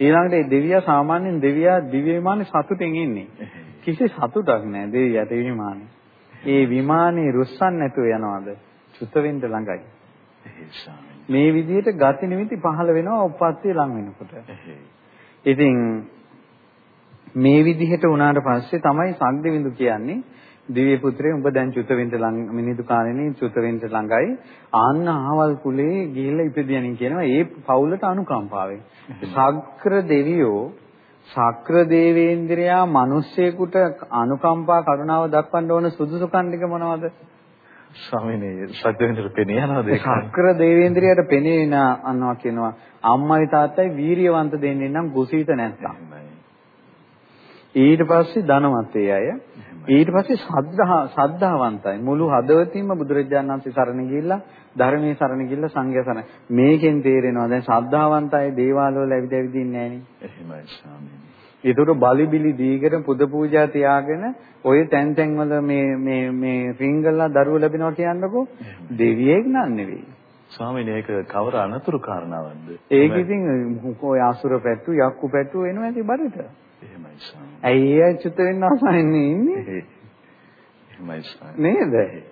ඊළඟට ඒ දෙවියා සාමාන්‍යයෙන් දෙවියා දිව්‍ය විමානේ සතුටින් ඉන්නේ. කිසි සතුටක් නැහැ දෙවියාට විමානේ. ඒ විමානේ රුස්සන් නැතුව යනවාද? චුත වෙන්න ළඟයි. මේ විදිහට ගති නිමිති පහළ වෙනවා උප්පත්තිය ලං වෙනකොට. ඉතින් මේ විදිහට වුණාට පස්සේ තමයි සග්දවිඳු කියන්නේ දිව්‍ය පුත්‍රය උඹ දැන් චුත වෙන්න ලං මිනිදු කාලේනේ චුත වෙන්න ළඟයි ආන්න ආවල් කුලේ ගිහිල්ලා ඉපදියනින් කියනවා ඒ පවුලට අනුකම්පාවෙන්. සක්‍ර දෙවියෝ සක්‍ර දේවේන්ද්‍රයා මිනිස්සෙකුට අනුකම්පා කරුණාව දක්වන්න ඕන සුදුසුකම් ටික මොනවද? ස්වාමීනි සත්‍යවෙන්දට පෙනී යනවාද ඒක? ශක්‍ර දේවේන්ද්‍රයට පෙනී යනවා කියනවා. අම්මයි තාත්තයි වීරියවන්ත දෙන්නේ නම් කුසීත නැත්තම්. ඊට පස්සේ ධනවත් ඒ අය. ඊට පස්සේ සද්ධා සද්ධාවන්තයි. මුළු හදවතින්ම බුදුරජාණන් වහන්සේ සරණ ගිහිල්ලා ධර්මයේ සරණ ගිහිල්ලා සංඝයා සරණ. මේකෙන් තේරෙනවා දැන් සද්ධාවන්තයි දේවාල වල ඇවිද ඇවිදින්නේ නැහැ නේ. එහෙමයි ස්වාමීනි. ඒතර බලිබිලි දීගෙන පුද පූජා තියාගෙන ඔය තැන් තැන් වල මේ මේ මේ රිංගල්ලා දරුවෝ ලැබෙනවා කියන්නකෝ දෙවියෙක් නන් නෙවෙයි. ස්වාමීනි ඒක කවර අනතුරු කාරණාවක්ද? ඒක ඉතින් ඔය අසුර පැට්ටු යක්කු පැට්ටු එනවා ඇති බඩට. එහෙමයි ස්වාමීනි. ඇයි ඒ චුත වෙන්න ආසන්නේ ඉන්නේ? එහෙමයි ස්වාමීනි. නේද?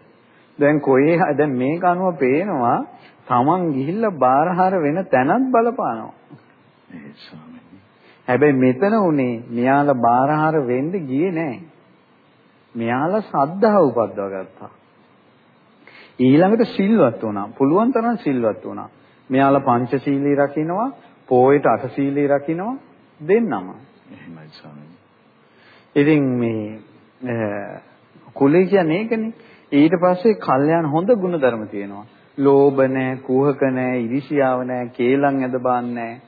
දැන් කොහේ දැන් මේක අනුව පේනවා Taman ගිහිල්ලා බාරහාර වෙන තැනත් බලපානවා. ඒ ස්වාමීනි. හැබැයි මෙතන උනේ මෙයාලා බාරහාර වෙන්න ගියේ නෑ. මෙයාලා සද්ධාව උපද්දව ගත්තා. ඊළඟට සිල්වත් වුණා. පුළුවන් තරම් සිල්වත් වුණා. මෙයාලා පංචශීලී රකින්නවා, පොයට අටශීලී රකින්නවා දෙන්නම. එහෙමයි ස්වාමීනි. ඉතින් මේ කුලය කියන්නේ ඒකනේ. ඊට පස්සේ කල්යාණ හොඳ ගුණධර්ම තියෙනවා. ලෝභ නැහැ, කුහක නැහැ, ඉරිසියාව නැහැ, කේලම් ඇද බාන්නේ නැහැ.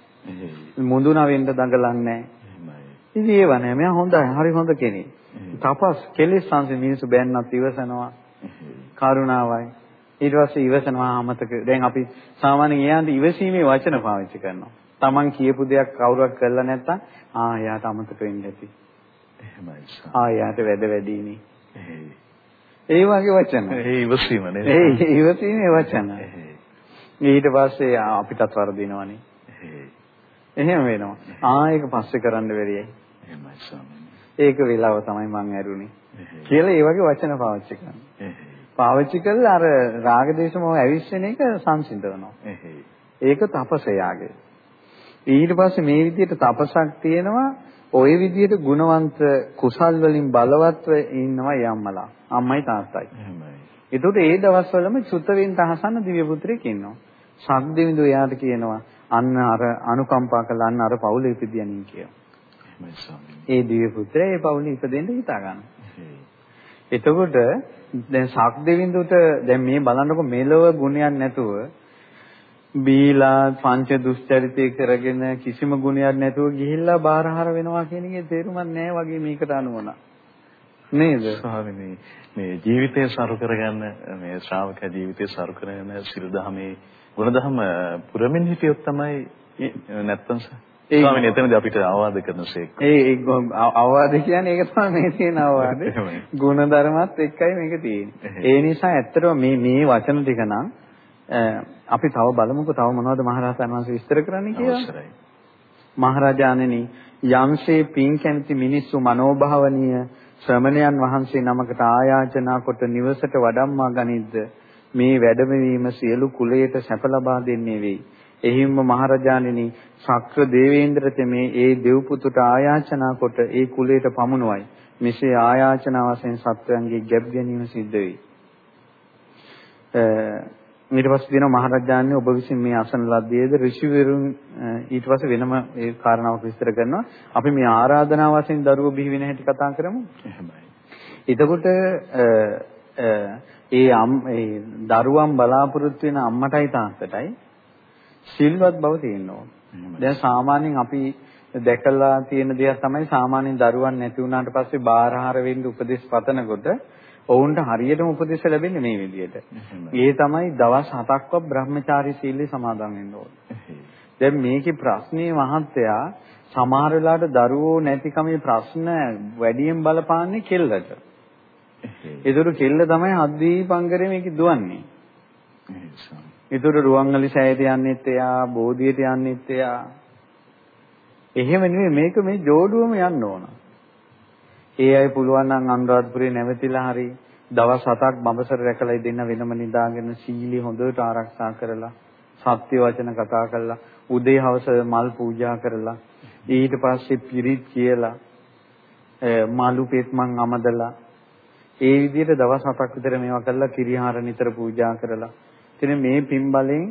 මුඳුන වෙන්න දඟලන්නේ. ඉතින් ඒව නැහැ. මෙයා හොඳයි, හරි හොඳ කෙනෙක්. තපස් කෙලෙස් සංස මිනිස්සු බෑන්නත් ඉවසනවා. කරුණාවයි. ඊට පස්සේ ඉවසනවා අමතක. දැන් අපි සාමාන්‍යයෙන් එයාට ඉවසීමේ වචන පාවිච්චි කරනවා. Taman කියපු දෙයක් කවුරුවක් කරලා නැත්තම් ආ එයාට අමතක වෙන්න ඇති. එහෙමයි. ආ එයාට වැඩ වැඩිනේ. ඒ වගේ වචන. ඒ ඉවසීම නේද? ඒ ඉවසීමේ වචන. ඊට පස්සේ අපිටත් වරදිනවනේ. එහෙම වෙනවා. ආ ඒක පස්සේ කරන්න බැරියයි. එහෙමයි ස්වාමීනි. ඒක වෙලාව තමයි මං ඇරුණේ. කියලා ඒ වගේ වචන පාවිච්චි කරනවා. පාවිච්චි කළා අර රාග දේශ මොහ ඇවිස්සෙන එක සංසිඳවනවා. ඒක තපසයාගේ. ඊට පස්සේ මේ විදිහට තපසක් තියෙනවා ওই විදිහට ගුණවන්ත කුසල් වලින් බලවත්ව ඉන්නවා යම්මලා. අම්මයි තාත්තයි. එහෙමයි. ඒකට ඒ දවස්වලම චුතවෙන් තහසන්න දිව්‍ය පුත්‍රයෙක් ඉන්නවා. සද්දෙවිඳු එයාට කියනවා අන්න අර අනුකම්පා කළා අන්න අර පවුලේ. එහෙමයි ස්වාමීනි. ඒ දිව්‍ය පුත්‍රයා ඒ පවුලේ ඉපදෙන්න හිතා ගන්නවා. එතකොට දැන් සක්දෙවිඳුට දැන් මේ බලන්නකො මෙලව ගුණයක් නැතුව බීලා පංච දුස්චරිතය කරගෙන කිසිම ගුණයක් නැතුව ගිහිල්ලා බාරහාර වෙනවා කියන එකේ තේරුමක් නැහැ වගේ මේකට අනුවන. නේද? ස්වාමීනි මේ ජීවිතය සරු කරගන්න මේ ශ්‍රාවක ජීවිතය සරු කරගෙන සිල් දහමේ ගුණධම පුරමින් හිටියොත් තමයි නැත්තම් ස්වාමීනි එතනදී අපිට අවවාද කරනසේක. ඒ අවවාද කියන්නේ ඒක තමයි මේ තියෙන අවවාද. ගුණධර්මات එක්කයි මේක තියෙන්නේ. ඒ නිසා ඇත්තටම මේ මේ වචන ටික නම් අපි තව බලමුකෝ තව මොනවද මහරහතන් වහන්සේ විස්තර කරන්නේ කියලා. අවසරයි. මහරජාණෙනි යම්සේ පින් කැමති මිනිස්සු මනෝභාවනීය ශ්‍රමණයන් වහන්සේ නමකට ආයාචනා කොට නිවසට වඩම්මා ගනිද්ද මේ වැඩමවීම සියලු කුලයට සැප ලබා දෙන්නේ වෙයි. එහිම්ම මහරජාණෙනි ශක්‍ර දේවේන්ද්‍ර තෙමේ ඒ දෙව් පුතුට ආයාචනා කොට ඒ කුලයට පමුණුවයි. මෙසේ ආයාචනා වශයෙන් සත්වයන්ගේ ගැබ් ගැනීම සිද්ධ වෙයි. ඊට පස්සේ දෙනවා මහරජාණන් ඔබ විසින් මේ අසන ලද්දේද ඍෂිවරුන් ඊට පස්සේ වෙනම ඒ කාරණාවක් විස්තර කරනවා අපි මේ ආරාධනා වශයෙන් දරුවෝ බිහි වෙන හැටි කතා කරමු එහෙමයි එතකොට ඒ අම් ඒ දරුවන් බලාපොරොත්තු වෙන අම්මටයි තාත්තටයි සිල්වත් බව තියෙන්න ඕන දැන් සාමාන්‍යයෙන් අපි දැකලා තියෙන දෙයක් තමයි සාමාන්‍යයෙන් දරුවන් නැති වුණාට පස්සේ බාරහාර වෙන්න උපදෙස් පතනකොට ඔවුන්ට හරියටම උපදෙස් ලැබෙන්නේ මේ විදිහට. ඒ තමයි දවස් 7ක්වත් Brahmachari සීලය සමාදන් වෙන්න ඕනේ. දැන් මේකේ ප්‍රශ්නේ මහත්තයා සමහර වෙලාවට දරුවෝ නැතිකමේ ප්‍රශ්න වැඩියෙන් බලපාන්නේ කෙල්ලට. ඒතර කෙල්ල තමයි අද්දීපංකරේ මේක දුවන්නේ. ඒතර රුවන්වැලි සෑයට යන්නෙත් එයා, බෝධියට යන්නෙත් එයා. එහෙම නෙමෙයි මේක මේ جوړුවම යන්න ඕන. ඒ අය පුළුවන් නම් අනුරාධපුරේ නැවතිලා හරි දවස් හතක් බඹසර රැකලා දෙන්න වෙනම නිදාගෙන සීලී හොඳට ආරක්ෂා කරලා සත්‍ය වචන කතා කරලා උදේ හවස මල් පූජා කරලා ඊට පස්සේ පිරිත් කියලා මලු පෙත් මං අමදලා ඒ විදිහට දවස් 7ක් විතර මේවා කරලා කිරිහාර නිතර පූජා කරලා. ඉතින් මේ පින් බලෙන්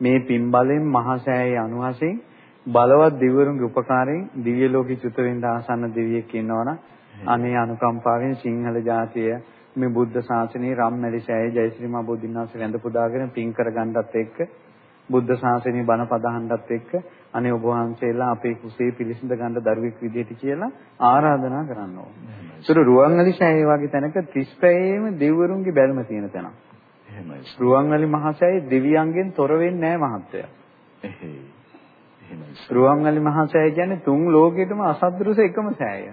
මේ පින් බලෙන් මහා සෑයේ අනුහසෙන් බලවත් දිව්‍යරුන්ගේ උපකාරයෙන් දිව්‍ය ලෝකෙ චුත වෙන්න ආසන්න දෙවියෙක් ඉන්නවනම් අනේ අනුකම්පාවෙන් සිංහල ජාතිය මේ බුද්ධ ශාසනයේ රම්මැලිසෑය ජයශ්‍රීමා බෝධින්වහන්සේ වැඳ පුදාගෙන පින් කරගන්නත් එක්ක බුද්ධ ශාසනයේ බණ පදහන්නත් එක්ක අනේ ඔබ වහන්සේලා අපේ කුසේ පිළිසිඳ ගන්න දරුවෙක් විදිහට කියලා ආරාධනා කරන්න ඒතර රුවන්වැලිසෑය වගේ තැනක 30 පැයේම දෙවිවරුන්ගේ බැල්ම තියෙන තැනක්. එහෙමයි. රුවන්වැලි මහසෑය දෙවියන්ගෙන් තොර වෙන්නේ නැහැ මහත්තයා. එහෙයි. එහෙමයි. රුවන්වැලි මහසෑය කියන්නේ තුන් ලෝකෙටම අසද්දෘස එකම සෑය.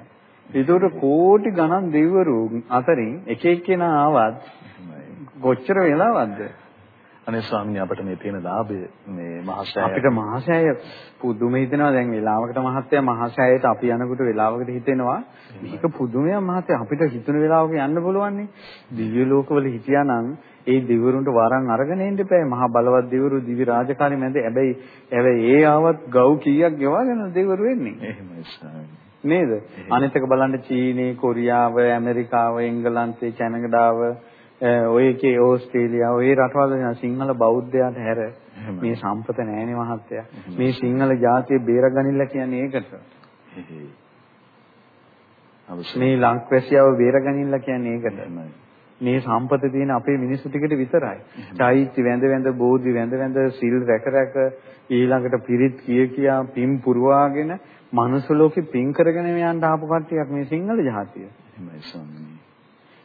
ඒකට කෝටි ගණන් දෙවිවරු අතරින් එක එක්කෙනා ආවත් කොච්චර වෙලාවක්ද? අනේ ස්වාමීනි අපිට මේ තියෙන ලාභය මේ මහසෑය. අපිට මහසෑය පුදුම හිතෙනවා. දැන් වෙලාවකට මහත්තයා මහසෑයට අපි යනකොට වෙලාවකට හිතෙනවා. මේක පුදුමයක් මහත්තයා. අපිට හිතුන වෙලාවක යන්න පුළුවන් නේ දිව්‍ය ලෝකවල හිටියානම් ඒ දිවුරුන්ට වරන් අරගෙන එන්න එපා. මහා බලවත් දිවුරු දිවි රාජකාරී මැද හැබැයි හැබැයි ඒ ආවත් ගව් කීයක් ගෙවාගෙන දිවුරු වෙන්නේ? එහෙමයි ස්වාමීනි. නේද? අනිත් එක බලන්න චීනේ, කොරියාව, ඇමරිකාව, එංගලන්තේ, කැනඩාව ඔය එකේ ඕස්ට්‍රේලියාව ඔය රටවල සිංහල බෞද්ධයාට හැර මේ සම්පත නෑනේ මහත්තයා. මේ සිංහල ජාතිය බේරගනින්න කියන්නේ ඒකට. මේ ලංක්වැසියාව බේරගනින්න කියන්නේ ඒකට. මේ සම්පත තියෙන අපේ මිනිස්සු ටිකට විතරයි. චෛත්‍ය වැඳ වැඳ බෝධි වැඳ වැඳ සිල් රැක රැක ඊළඟට පිරිත් කිය කියා පින් පුරවාගෙන මනුස්ස ලෝකෙ පින් කරගෙන යන්න ආපු කට්ටියක් මේ සිංහල ජාතිය. එහෙමයි ස්වාමීනි.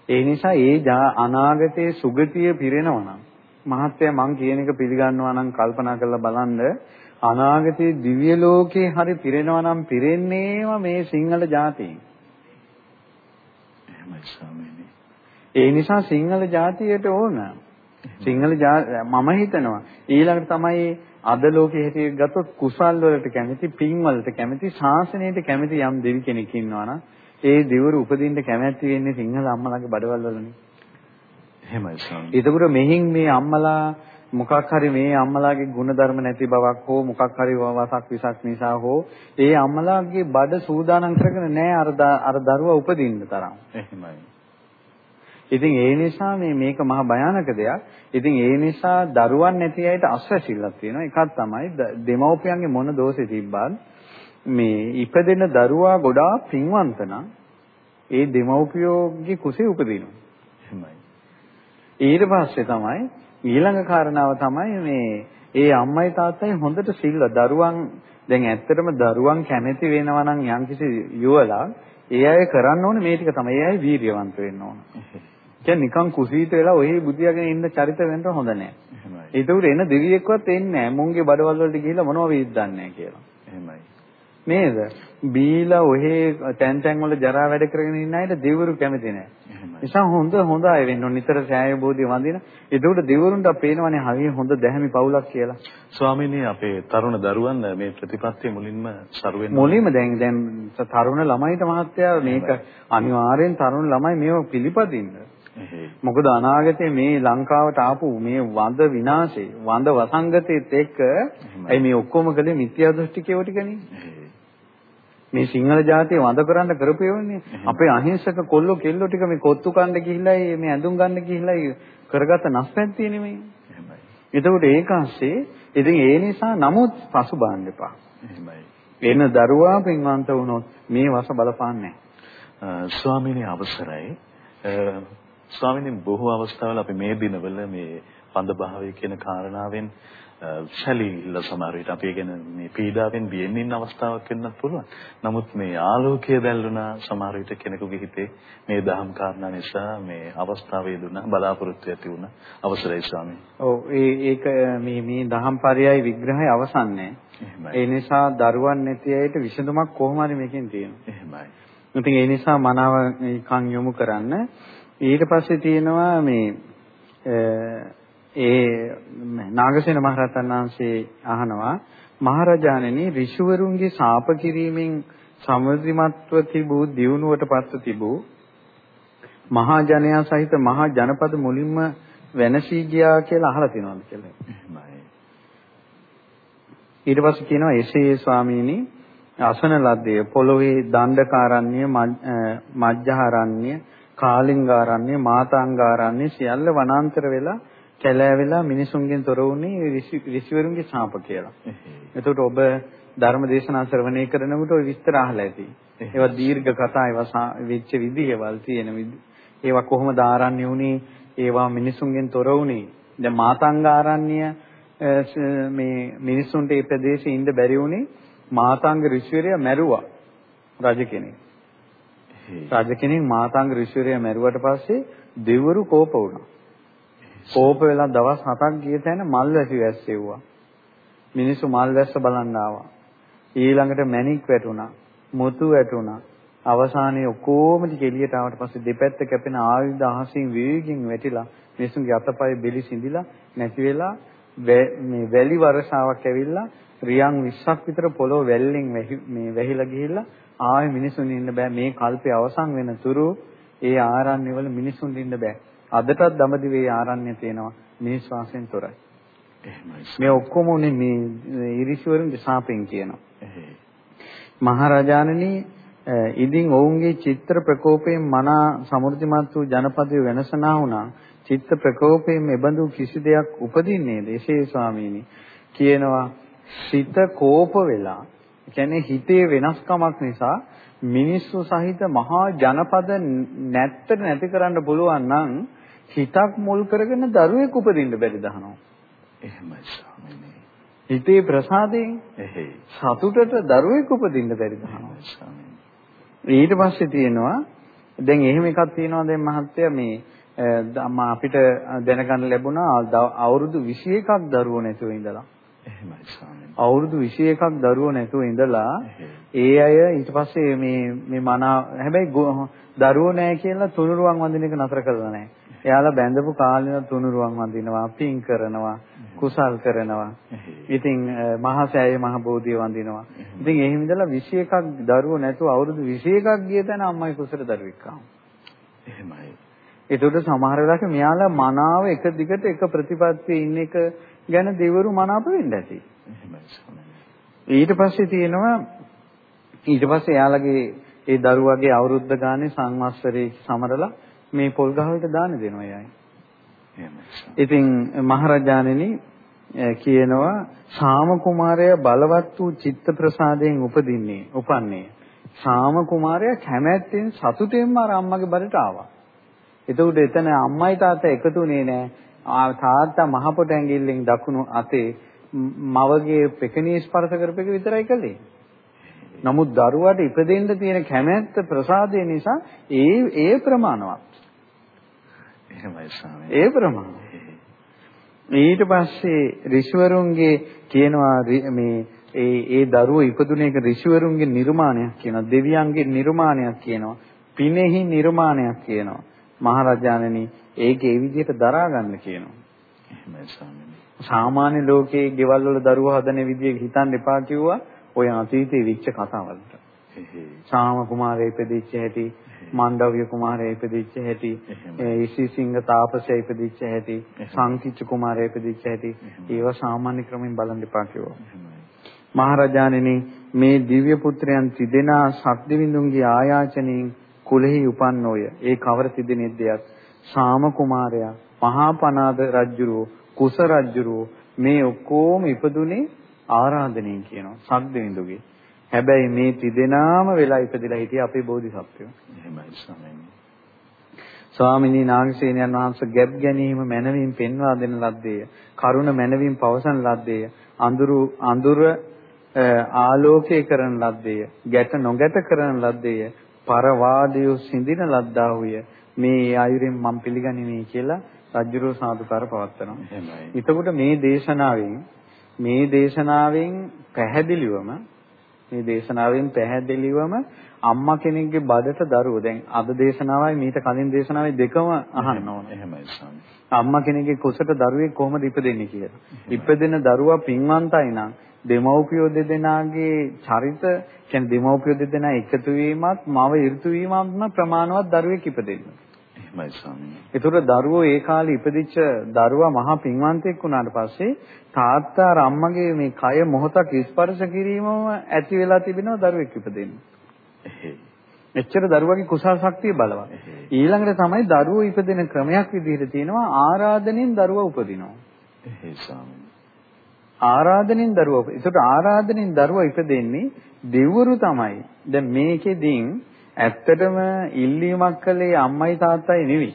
ඒ නිසා ඒ අනාගතයේ සුගතිය පිරෙනවා නම් මහත්ය මං කියන එක පිළිගන්නවා නම් කල්පනා කරලා බලන්න අනාගතයේ දිව්‍ය ලෝකේ හරි පිරෙනවා නම් පිරෙන්නේම මේ සිංහල ජාතියෙන්. එහෙමයි ස්වාමීනි. ඒ නිසා සිංහල ජාතියට ඕන. සිංහල මම හිතනවා ඊළඟට තමයි අද ලෝකයේ හැටියට ගත්තොත් කුසල් වලට කැමති, පින් වලට කැමති, ශාසනයට කැමති යම් දෙවි කෙනෙක් ඉන්නවා නම් ඒ දෙවරු උපදින්න කැමැති වෙන්නේ සිංහල අම්මලාගේ බඩවල් වලනේ. එහෙමයි ස්වාමී. ඒතකොට මෙහින් මේ අම්මලා මොකක් හරි මේ අම්මලාගේ ಗುಣධර්ම නැති බවක් හෝ මොකක් හරි වසක් විසක් නිසා හෝ ඒ අම්මලාගේ බඩ සූදානම් කරගෙන නැහැ අර අර දරුවා උපදින්න තරම්. එහෙමයි. ඉතින් ඒ නිසා මේ මේක මහ භයානක දෙයක්. ඉතින් ඒ නිසා දරුවන් නැති අයට අස්වැසිල්ලක් තියෙනවා. එකක් තමයි දෙමව්පියන්ගේ මොන දෝෂේ තිබ්බත් මේ ඉපදෙන දරුවා ගොඩාක් පින්වන්ත නම් ඒ දෙමව්පියෝගේ කුසේ උපදිනවා. එහෙමයි. ඊට පස්සේ තමයි ඊළඟ කාරණාව තමයි මේ ඒ අම්මයි තාත්තයි හොඳට සිල්ල දරුවන් දැන් ඇත්තටම දරුවන් කැමති වෙනවා නම් යම්කිසි යුවලා ඒ අය කරන්න ඕනේ මේ ටික තමයි. ඒ අය වීරියවන්ත වෙන්න ඕන. කියන්නේ නිකන් කුසීත වෙලා ඔහි බුදියාගෙන ඉන්න චරිත වෙන්න හොඳ නැහැ. එහෙමයි. ඒකට එන දෙවියෙක්වත් එන්නේ නැහැ. මුන්ගේ බඩවල් වලට ගිහිල්ලා මොනව වෙයිද දන්නේ නැහැ කියලා. එහෙමයි. නේද? බීලා ඔහේ තැන් තැන් වල ජරා වැඩ කරගෙන ඉන්න අයට දෙවිවරු කැමති නැහැ. නිසා හොඳ හොඳ අය වෙන්න ඕන නිතර සෑය බෝධිය වඳින. ඒකට දෙවිවරුන්ට පේනවනේ හරිය හොඳ දැහැමි පවුලක් කියලා. ස්වාමීනි අපේ තරුණ දරුවන් මේ ප්‍රතිපත්තිය මුලින්ම සරුවෙන්න මුලින්ම දැන් දැන් තරුණ ළමයිට මහත්තයා මේක අනිවාර්යෙන් තරුණ ළමයි මේව පිළිපදින්න. මොකද අනාගතේ මේ ලංකාවට ආපු මේ වඳ විනාශේ වඳ වසංගතෙත් එක්ක ඇයි මේ ඔක්කොම කලේ මිත්‍යා දෘෂ්ටිකේව ටිකනේ මේ සිංහල ජාතිය වඳ කරන්න කරපේවන්නේ අපේ අහිංසක කොල්ලෝ කෙල්ලෝ ටික මේ කොත්තු කන්න ගිහිල්ලායි මේ ඇඳුම් ගන්න ගිහිල්ලායි කරගත්ත නැස්පැත්තිය නෙමෙයි. එහෙමයි. එතකොට ඒක ASCII ඉතින් ඒ නිසා නමුත් පසුබාන්න එපා. එහෙමයි. එන දරුවා පින්වන්ත වුණොත් මේ වස බලපාන්නේ. ස්වාමීනි අවසරයි. ස්වාමීනි බොහෝ අවස්ථාවල අපි මේ දිනවල මේ පන්ද භාවය කියන කාරණාවෙන් සැලීල්ල සමහර විට අපි කියන මේ පීඩාවෙන් බියෙන් ඉන්න අවස්ථාවක් වෙන්නත් පුළුවන්. නමුත් මේ ආලෝකය දැල්ුණා සමහර විට කෙනෙකුගේ හිතේ මේ දහම් කාරණා නිසා මේ අවස්ථාවේ දුන්නා බලාපොරොත්තු ඇති වුණා. අවසරයි ස්වාමී. ඔව් ඒ ඒක මේ මේ දහම් පරයයි විග්‍රහය අවසන්නේ. ඒ නිසා දරුවන් නැති අයට විසඳුමක් කොහොම හරි මේකෙන් තියෙනවා. එහෙමයි. ඉතින් ඒ නිසා මනාව කන් යොමු කරන්න. ඊට පස්සේ තියෙනවා මේ ඒ නාගසේන මහරහතන් වහන්සේ අහනවා මහරජාණෙනි ඍෂිවරුන්ගේ ශාප කිරීමෙන් සමෘද්ධිමත්ව තිබූ දියුණුවට පත්ව තිබූ මහා ජනයා සහිත මහා ජනපද මුලින්ම වෙනසී ගියා කියලා අහලා තියෙනවද කියලා. ඊට පස්සේ කියනවා එසේ ස්වාමීනි අසන ලද්දේ පොළොවේ දණ්ඩකාරණ්‍ය මජ්ජහාරණ්‍ය කාලිංගාරණ්‍ය මාතාංගාරණ්‍ය සියල්ල වනාන්තර වෙලා කැලෑවෙලා මිනිසුන්ගෙන් තොර වුණේ ඍෂිවරුන්ගේ ශාප කියලා. එතකොට ඔබ ධර්ම දේශනා ශ්‍රවණය කරනකොට ওই විස්තර අහලා ඇති. ඒවා දීර්ඝ කතා ඒවා වෙච්ච විදිහවල් තියෙන. ඒවා කොහොමද ආරණ්‍ය වුණේ? ඒවා මිනිසුන්ගෙන් තොර වුණේ. දැන් මාතංග ආරණ්‍ය මේ මිනිසුන්ට මේ ප්‍රදේශේ ඉන්න බැරි වුණේ මාතංග ඍෂිවරයා මැරුවා රජ කෙනෙක්. රජ කෙනෙක් මාතංග ඍෂිවරයා මැරුවට පස්සේ දෙවිවරු කෝප වුණා. කෝප වෙලා දවස් 7ක් ගිය තැන මල් වැසි වැස්සෙව්වා. මිනිස්සු මල් වැස්ස බලන්න ආවා. ඊළඟට මැණික් වැටුණා. මුතු වැටුණා. අවසානයේ ඔක්කොම ටික එළියට ආවට පස්සේ දෙපැත්ත කැපෙන ආයුධ අහසින් වේගින් වැටිලා මිනිසුන්ගේ අතපය බෙලි සිඳිලා නැති වෙලා මේ වැලි වර්ෂාවක් ඇවිල්ලා රියන් 20ක් විතර පොළොව වැල්ලෙන් මේ වැහිලා ගිහිල්ලා ආයෙ මිනිසුන් ඉන්න බෑ මේ කල්පේ අවසන් වෙන තුරු ඒ ආරණ්‍යවල මිනිසුන් ඉන්න බෑ අදටත් දඹදිවේ ආරණ්‍ය තියෙනවා මිනිස් වාසයෙන් තොරයි. එහෙමයි. මේ ඔක්කොම උනේ මේ ඉරිසිවරුන්ගේ ශාපෙන් කියනවා. මහරජාණනි ඉදින් ඔවුන්ගේ චිත්‍ර ප්‍රකෝපයෙන් මනා සමෘද්ධිමත් වූ ජනපදයේ වෙනසනා වුණා. චිත්ත ප්‍රකෝපයෙන් මෙබඳු කිසි දෙයක් උපදින්නේද? එසේ ස්වාමීනි කියනවා සිත කෝප වෙලා කියන්නේ හිතේ වෙනස්කමක් නිසා මිනිස්සු සහිත මහා ජනපද නැත්තට නැති කරන්න පුළුවන් නම් හිතක් මුල් කරගෙන දරුවෙක් උපදින්න බැරිද අහනවා. එහෙමයි ස්වාමීනි. හිතේ ප්‍රසාදයෙන් එහෙයි. සතුටට දරුවෙක් උපදින්න බැරිද අහනවා. ස්වාමීනි. ඊට පස්සේ තියෙනවා දැන් එහෙම එකක් තියෙනවා දැන් මහත්තයා මේ අපිට දැනගන්න ලැබුණා අවුරුදු 21ක් දරුවෝ නැතුව ඉඳලා. එහෙමයි ස්වාමීනි. අවුරුදු 21ක් දරුවෝ නැතුව ඉඳලා ඒ අය ඊට පස්සේ මේ මේ මනා හැබැයි දරුවෝ නැහැ කියලා තුනුරුවන් වඳින එක නතර කරලා නැහැ. එයාලා බැඳපු කාලෙන තුනුරුවන් වඳිනවා, පින් කරනවා, කුසල් කරනවා. ඉතින් මහසෑය මහ බෝධිය වඳිනවා. ඉතින් එහෙම ඉඳලා 21ක් දරුවෝ නැතුව අවුරුදු 21ක් ගිය තැන අම්මයි කුසල දරුවෙක්. එහෙමයි. ඒකට සමහර වෙලාවක මෙයාලා මනාව එක දිගට එක ප්‍රතිපත්තියේ ඉන්න එක ගැන දෙවරු මනාප වෙන්න ඇති. ඊට පස්සේ තියෙනවා ඊට පස්සේ එයාලගේ ඒ දරුවගේ අවුරුද්ද ගානේ සංවත්සරේ සමරලා මේ පොල් ගහවට දාන දෙනවා එයයි. ඉතින් මහරජාණෙනි කියනවා සාම කුමාරයා බලවත් වූ චිත්ත ප්‍රසාදයෙන් උපදින්නේ උපන්නේ. සාම කුමාරයා කැමැත්තෙන් සතුටෙන්ම අර අම්මගේ බඩට ආවා. එතකොට එතන අම්මයි තාත්තා එකතුනේ නෑ. තාත්තා මහ පොට ඇඟිල්ලෙන් දකුණු අතේ මවගේ පෙකණී ස්පර්ශ කරපෙක විතරයි කළේ. නමුත් දරුවාට ඉපදෙන්න තියෙන කැමැත්ත ප්‍රසාදය නිසා ඒ ඒ ප්‍රමාණවත්. එහෙමයි ස්වාමී. ඒ ප්‍රමාණවත්. ඊට පස්සේ ඍෂිවරුන්ගේ කියනවා මේ ඒ ඒ දරුවෝ ඉපදුන එක ඍෂිවරුන්ගේ නිර්මාණයක් කියනවා. දෙවියන්ගේ නිර්මාණයක් කියනවා. පිනෙහි නිර්මාණයක් කියනවා. මහරජාණනි ඒක ඒ විදිහට දරා ගන්න කියනවා. එහෙමයි ස්වාමීනි. සාමාන්‍ය ලෝකයේ ගෙවල් වල දරුවෝ හදන විදිය හිතන්න එපා කිව්වා ඔය අතීතයේ විච්ච කතාවලට. සාම කුමාරය ඉපදිච්ච හැටි, මණ්ඩව්‍ය කුමාරය ඉපදිච්ච හැටි, ඉසිසිංහ තාපසය ඉපදිච්ච හැටි, සංකිච්ච කුමාරය ඉපදිච්ච හැටි, ඒවා සාමාන්‍ය ක්‍රමෙන් බලන්න එපා කිව්වා. මහරජාණෙනි මේ දිව්‍ය පුත්‍රයන් තිදෙනා සක්දිවිඳුන්ගේ ආයාචනයෙන් කුලෙහි උපන්නෝය. ඒ කවර තිදෙනෙක් දෙයක් සාම කුමාරයා, මහා පනාද රජුරෝ, කුස රජුරෝ මේ ඔක්කොම ඉපදුනේ ආරාධනෙන් කියනවා. සක්දෙවිඳුගේ. හැබැයි මේ තිදෙනාම වෙලා ඉපදිලා හිටියේ අපේ බෝධිසත්වයෝ. එහෙමයි ස්වාමීනි. ස්වාමිනී නාගසේනයන් වහන්සේ ගැබ් ගැනීම මනවින් පෙන්වා දෙන ලද්දේය. කරුණ මනවින් පවසන ලද්දේය. අඳුරු අඳුර ආලෝකේ කරන ලද්දේය. ගැට නොගැට කරන ලද්දේය. පරවාදය සිඳින ලද්දාහුය. මේ ආයුරෙන් මම පිළිගනිමි කියලා රජුරෝ සාදුකාර පවත්වනවා. එතකොට මේ දේශනාවෙන් මේ දේශනාවෙන් පැහැදිලිවම මේ දේශනාවෙන් පැහැදිලිවම අම්මා කෙනෙක්ගේ බඩට දරුවෝ දැන් අද දේශනාවයි මීට කලින් දේශනාවයි දෙකම අහන්න ඕන. එහෙමයි ස්වාමී. අම්මා කෙනෙක්ගේ කුසට දරුවෙක් කොහොමද ඉපදෙන්නේ කියලා. ඉපදෙන දරුවා පින්වන්තයි නම් දෙමව්පියෝ දෙදෙනාගේ චරිත කියන්නේ දෙමව්පියෝ දෙදෙනා එකතු වීමත් මව ඍතු වීමත්ම ප්‍රමාණවත් දරුවෙක් ඉපදෙන්න. එහෙමයි ස්වාමීනි. ඒතර දරුවෝ ඒ කාලේ ඉපදිච්ච දරුවා මහා පින්වන්තයෙක් වුණාට පස්සේ තාත්තා අම්මගේ මේ කය මොහොතක් ස්පර්ශ කිරීමම ඇති වෙලා තිබෙනවා දරුවෙක් ඉපදෙන්න. එච්චර දරුවගේ කුසල් ශක්තිය බලවත්. ඊළඟට තමයි දරුවෝ ඉපදෙන ක්‍රමයක් විදිහට තියෙනවා ආරාධනෙන් දරුවා උපදිනවා. එහෙයි ස්වාමීනි. ආරාධනෙන් දරුවා. ඒකට ආරාධනෙන් දරුවා ඉපදෙන්නේ දෙවරු තමයි. දැන් මේකෙදින් ඇත්තටම ඉල්ලීමක් කළේ අම්මයි තාත්තයි නෙවෙයි.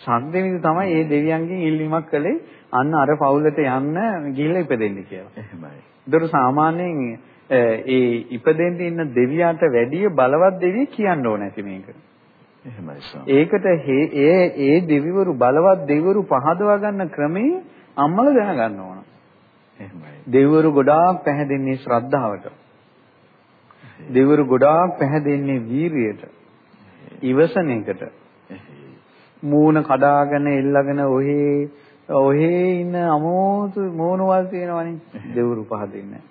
සද්දෙවිද තමයි මේ දෙවියන්ගෙන් ඉල්ලීමක් කළේ අන්න අර පවුලට යන්න ගිහිල්ලා ඉපදෙන්න කියලා. එහෙමයි. ඒතර සාමාන්‍යයෙන් ඒ ඉපදෙන්න ඉන්න දෙවියන්ට වැඩිය බලවත් දෙවියෙක් කියන්න ඕන ඇති මේක. එහෙමයි ඒකට ඒ ඒ දෙවිවරු බලවත් දෙවිවරු පහදවා ගන්න ක්‍රමේ අම්මලා දැනගන්න ඕන. එහෙමයි. දෙවිවරු ගොඩාක් පැහැදෙන්නේ ශ්‍රද්ධාවට. දෙවිවරු ගොඩාක් පැහැදෙන්නේ වීරියට. ඉවසන එකට. මූණ කඩාගෙන එල්ලගෙන ඔහේ ඔහේ ඉන්න අමෝතු මෝනවල් තියෙනවනේ. දෙවිවරු පහදින්නේ.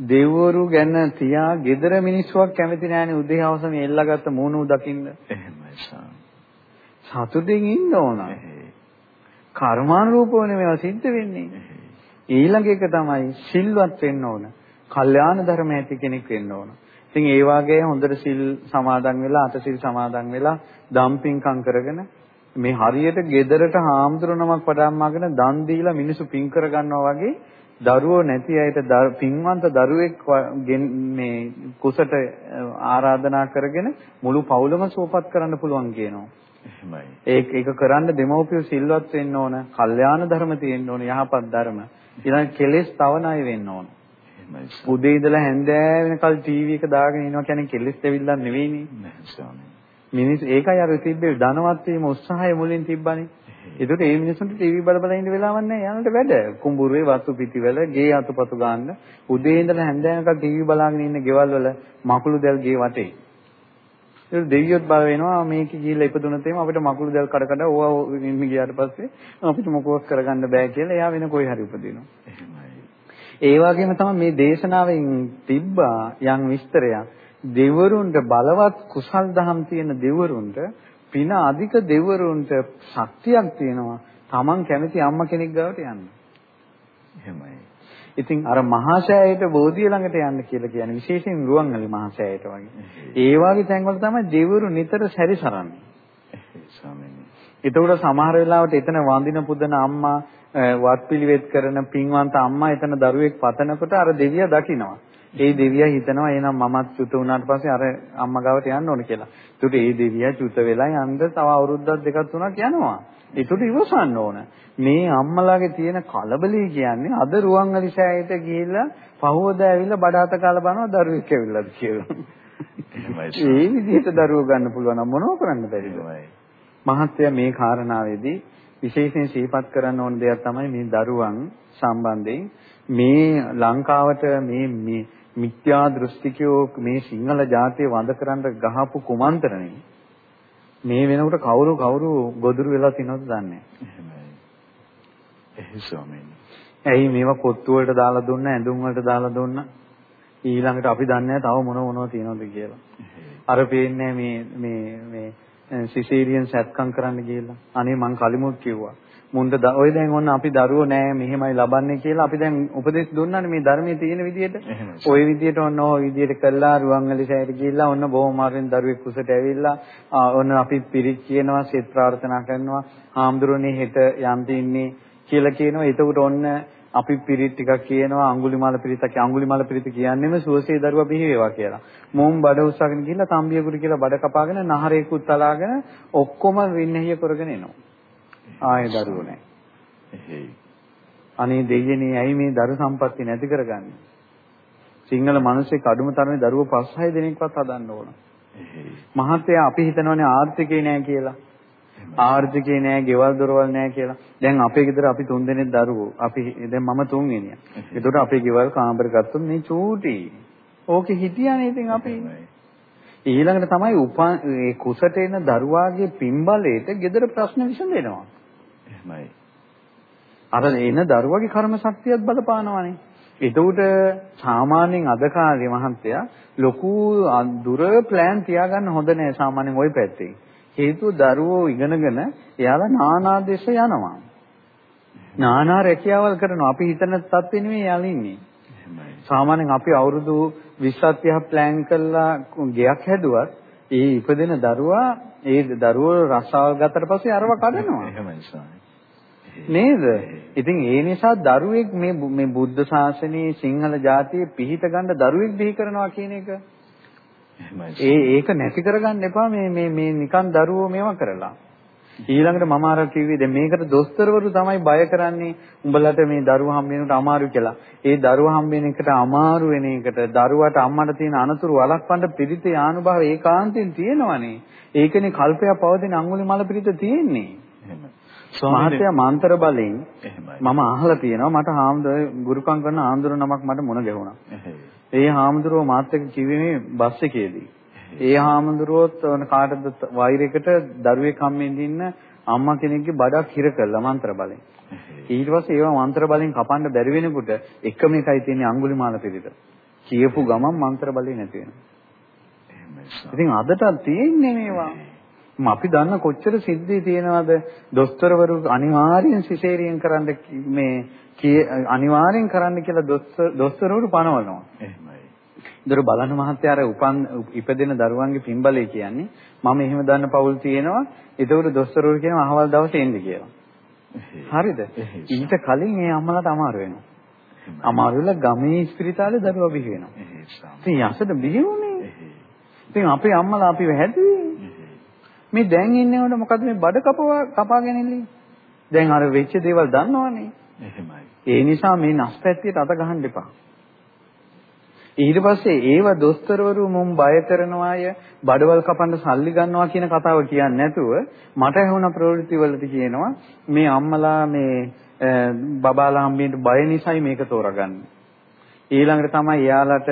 දෙවිවරු ගැන තියා gedara මිනිස්සුවක් කැමති නෑනේ උදේ හවස මේ එල්ලගත්ත මූණු දකින්න. එහෙමයි සතුටින් ඉන්න ඕන. කර්මානුරූපවනේ මේවා සිද්ධ වෙන්නේ. ඊළඟ එක තමයි සිල්වත් වෙන්න ඕන. කල්යාණ ධර්ම ඇති කෙනෙක් වෙන්න ඕන. ඉතින් ඒ වාගේ හොඳට සිල් සමාදන් වෙලා අට සිල් සමාදන් වෙලා දම්පින්කම් කරගෙන මේ හරියට ගෙදරට හාමුදුරනමක් පටන්වාගෙන දන් දීලා මිනිස්සු පින් කර ගන්නවා වගේ දරුවෝ නැති අයට පින්වන්ත දරුවෙක් මේ කුසට ආරාධනා කරගෙන මුළු පවුලම සුවපත් කරන්න පුළුවන් කියනවා. එහෙමයි. ඒක ඒක කරන්න දෙමව්පියෝ සිල්වත් වෙන්න ඕන, කල්යාණ ධර්ම තියෙන්න ඕන, යහපත් ධර්ම. ඊළඟ කෙලෙස් තව ණය වෙන්න ඕන. උදේ ඉඳලා හැන්දෑ වෙනකල් ටීවී එක දාගෙන ඉනවා කියන්නේ කෙලෙස් දෙවිල්ලක් නෙවෙයිනේ. නැහැ ස්වාමී. මිනිස් ඒකයි අර තිබ්බේ ධනවත් වීම උත්සාහය මුලින් තිබ්බනේ. ඒකට ඒ මිනිස්සුන්ට ටීවී බල බල ඉන්න වෙලාවක් නැහැ. යන්නට වැඩ. කුඹුරුවේ වතු පිටිවල ගේ අතුපතු ගන්න උදේ ඉඳලා හැන්දෑනකල් ටීවී බලාගෙන ඉන්න ගෙවල් වල මකුළු දැල් ගේ වටේ. ඒක දෙවියොත් බය වෙනවා මේක ගිහිල්ලා ඉපදුනොත් එහෙම අපිට මකුළු දැල් කඩ කඩ ඕවා ඉන්න ගියාට පස්සේ අපිට මොකවත් කරගන්න බෑ කියලා එයා වෙන කොයි හරි උපදිනවා. එහෙමයි. ඒ වගේම තමයි මේ දේශනාවෙන් තිබ්බා යම් විස්තරයක්. දෙවරුන්ට බලවත් කුසල් දහම් තියෙන දෙවරුන්ට පින අධික දෙවරුන්ට ශක්තියක් තියෙනවා. Taman කැමති අම්මා කෙනෙක් ගාවට යන්න. එහෙමයි. ඉතින් අර මහාශයයට බෝධිය ළඟට යන්න කියලා කියන්නේ විශේෂයෙන් රුවන්වැලි මහාශයයට වගේ. ඒ වගේ තැන්වල තමයි දෙවරු නිතර සැරිසරන්නේ. ස්වාමීනි. ඒතකොට සමහර වෙලාවට එතන වඳින පුදන අම්මා වත්පිළිවෙත් කරන පින්වන්ත අම්මා එතන දරුවෙක් පතනකොට අර දෙවියා දකිනවා. ඒ දෙවියා හිතනවා එහෙනම් මමත් චුත වුණාට පස්සේ අර අම්මා ගාවට යන්න ඕන කියලා. ඒකට ඒ දෙවියා චුත වෙලා යන්න තව අවුරුද්දක් දෙකක් තුනක් යනවා. ඒකට ඉවසන්න ඕන. මේ අම්මලාගේ තියෙන කලබලී කියන්නේ අද රුවන්වැලි සෑයට ගිහිල්ලා පහවද ඇවිල්ලා බඩාත කාලා බලනවා දරුවෙක් ඇවිල්ලාද කියලා. ඒ විදිහට දරුවෝ ගන්න පුළුවන් නම් මොනව කරන්න බැරිද? මහත්ය මේ කාරණාවේදී විශේෂයෙන් සිහිපත් කරන්න ඕන දෙයක් තමයි මේ දරුවන් සම්බන්ධයෙන් මේ ලංකාවට මේ මේ මිත්‍යා දෘෂ්ටිකයෝ මේ සිංහල ජාතිය වඳ කරන්න ගහපු කුමන්ත්‍රණය මේ වෙනකොට කවුරු කවුරු ගොදුරු වෙලා තිනවද දන්නේ නැහැ. එහේ ස්වාමීනි. ඇයි මේවා කොත්තු වලට දාලා දුන්න ඇඳුම් වලට දාලා දුන්න ඊළඟට අපි දන්නේ තව මොන මොනව තියනවද කියලා. අර පේන්නේ මේ මේ මේ සිසේරියන් සැත්කම් කරන්න ගිහලා අනේ මං කලිමුත් කිව්වා. මුන්ද ඔය දැන් ඔන්න අපි දරුවෝ නෑ මෙහෙමයි ලබන්නේ කියලා අපි දැන් උපදෙස් දුන්නානේ මේ ධර්මයේ තියෙන විදිහට. ওই විදිහට ඔන්න ඔය විදිහට කළා රුවන්වැලි සෑයට ගිහිල්ලා ඔන්න බොහොම මාරෙන් දරුවෙක් කුසට ඇවිල්ලා ඔන්න අපි පිරිත් කියනවා සෙත් ප්‍රාර්ථනා කරනවා හාමුදුරනේ හෙට යන්ති ඉන්නේ කියලා කියනවා. එතකොට ඔන්න අපි පිරිත් ටිකක් කියනවා අඟුලිමාල පිරිතක් අඟුලිමාල පිරිත කියන්නේම සුවසේ දරුවා බිහි වේවා කියලා. මොම් බඩ උස්සගෙන ගිහිල්ලා තම්බියකුට කියලා බඩ කපාගෙන නහරේකුත් තලාගෙන ඔක්කොම වින්නහිය කරගෙන එනවා. ආයේ දරුවෝ නැහැ. අනේ දෙයියනේ ඇයි මේ දරු සම්පatti නැති කරගන්නේ? සිංහල මිනිස්සෙක් අඩුම තරමේ දරුවෝ 5-6 දෙනෙක්වත් හදන්න ඕන. මහත්තයා අපි හිතනවානේ ආර්ථිකේ නෑ කියලා. ආර්ථිකේ නෑ, ගෙවල් දොරවල් නෑ කියලා. දැන් අපේ ගෙදර අපි තුන් දෙනෙක් දරුවෝ. අපි දැන් මම තුන්වෙනියා. ඒකට අපේ ගෙවල් කාමර ගත්තොත් මේ චූටි. ඕකේ හිටියානේ ඉතින් අපි. ඊළඟට තමයි උපා ඒ කුසට එන දරුවාගේ පින්බලයට ගෙදර ප්‍රශ්න විසඳෙනවා. එහෙමයි. අර එන දරුවගේ කර්ම ශක්තියත් බලපානවානේ. එතකොට සාමාන්‍යයෙන් අද කාලේ මහන්තයා ලොකු දුර ප්ලෑන් තියාගන්න හොඳ නෑ සාමාන්‍යයෙන් ওই පැත්තේ. හේතුව දරුවෝ ඉගෙනගෙන එයාලා නානා දේශ යනවා. නානා රැකියාවල් කරනවා. අපි හිතන තත්ත්වෙ නෙමෙයි යාළුවෝ ඉන්නේ. සාමාන්‍යයෙන් අපි අවුරුදු 20ක් 30ක් ප්ලෑන් කරලා ගෙයක් හැදුවත් ඒ ඉපදෙන දරුවා ඒ දරුවෝ රස්සාවල් ගත්තට පස්සේ අරව කඩනවා. එහෙමයි නේද? ඉතින් ඒ නිසා දරුවෙක් මේ මේ බුද්ධ ශාසනයේ සිංහල ජාතියේ පිහිට ගන්න දරුවෙක් බිහි කරනවා කියන එක ඒ ඒක නැති කරගන්න එපා මේ මේ මේ නිකන් දරුවෝ මේවා කරලා. ඊළඟට මම අර කිව්වේ දැන් මේකට දොස්තරවරු තමයි බය කරන්නේ උඹලට මේ දරුවා හම්බ වෙනකොට අමාරු කියලා. ඒ දරුවා හම්බ වෙන එකට අමාරු වෙන එකට දරුවාට අම්මට තියෙන අනතුරු වළක්වන්න පිළිත යානුභාව ඒකාන්තයෙන් තියෙනවනේ. ඒකනේ කල්පයක් පවතින අඟුලිමාල පිළිත තියෙන්නේ. මහත්ය මන්ත්‍ර බලෙන් මම අහලා තියෙනවා මට හාමුදුර ගුරුකම් කරන ආන්දර නමක් මට මුණ ගැහුණා. ඒ හාමුදුරුවෝ මාත් එක්ක කිව්වේ මේ බස් එකේදී. ඒ හාමුදුරුවෝත් කාටද වෛරයකට දරුවෙක් හම්බෙන්න ඉන්න අම්මා කෙනෙක්ගේ බඩක් හිර කළා මන්ත්‍ර බලෙන්. ඊට පස්සේ ඒවා මන්ත්‍ර බලෙන් කපන්න බැරි වෙනකොට එකම එකයි තියෙන්නේ අඟුලිමාල පිළිද. කියපු ගමන් මන්ත්‍ර බලේ නැති වෙනවා. ඉතින් අදට තියෙන්නේ මේවා. අපි දන්න කොච්චර සිද්ධි තියෙනවද දොස්තරවරු අනිවාර්යෙන් සිසේරියෙන් කරන්න මේ අනිවාර්යෙන් කරන්න කියලා දොස්තරවරු පනවනවා. එහෙමයි. ඒතර බලන්න මහත්තයා අර උපන් ඉපදෙන දරුවන්ගේ පින්බලය කියන්නේ මම එහෙම දන්න පවුල් තියෙනවා. ඒතකොට දොස්තරවරු කියනවා අහවල් දවසේ එන්න කියලා. හරිද? ඊට කලින් මේ අම්මලාට අමාරු වෙනවා. අමාරු වෙලා ගමේ ස්පිරිතාලේ දරුවා බිහි වෙනවා. ඉතින් යසට බිහි වුණේ. ඉතින් අපේ අම්මලා අපිව හැදුවේ. මේ දැන් ඉන්නේවට මොකද මේ බඩ කපවා කපාගෙන ඉන්නේ? දැන් අර වෙච්ච දේවල් දන්නවනේ. එහෙමයි. ඒ නිසා මේ නස්පැත්තියට අත ගහන්න එපා. ඊට පස්සේ ඒව දොස්තරවරු මුම් බය කරනවාය බඩවල් කපන්න සල්ලි ගන්නවා කියන කතාව කියන්නේ නැතුව මට ඇහුණ ප්‍රවෘත්ති වලට කියනවා මේ අම්මලා මේ බබාලා හම්බෙන්න බය නිසායි මේක තෝරගන්නේ. ඊළඟට තමයි එයාලට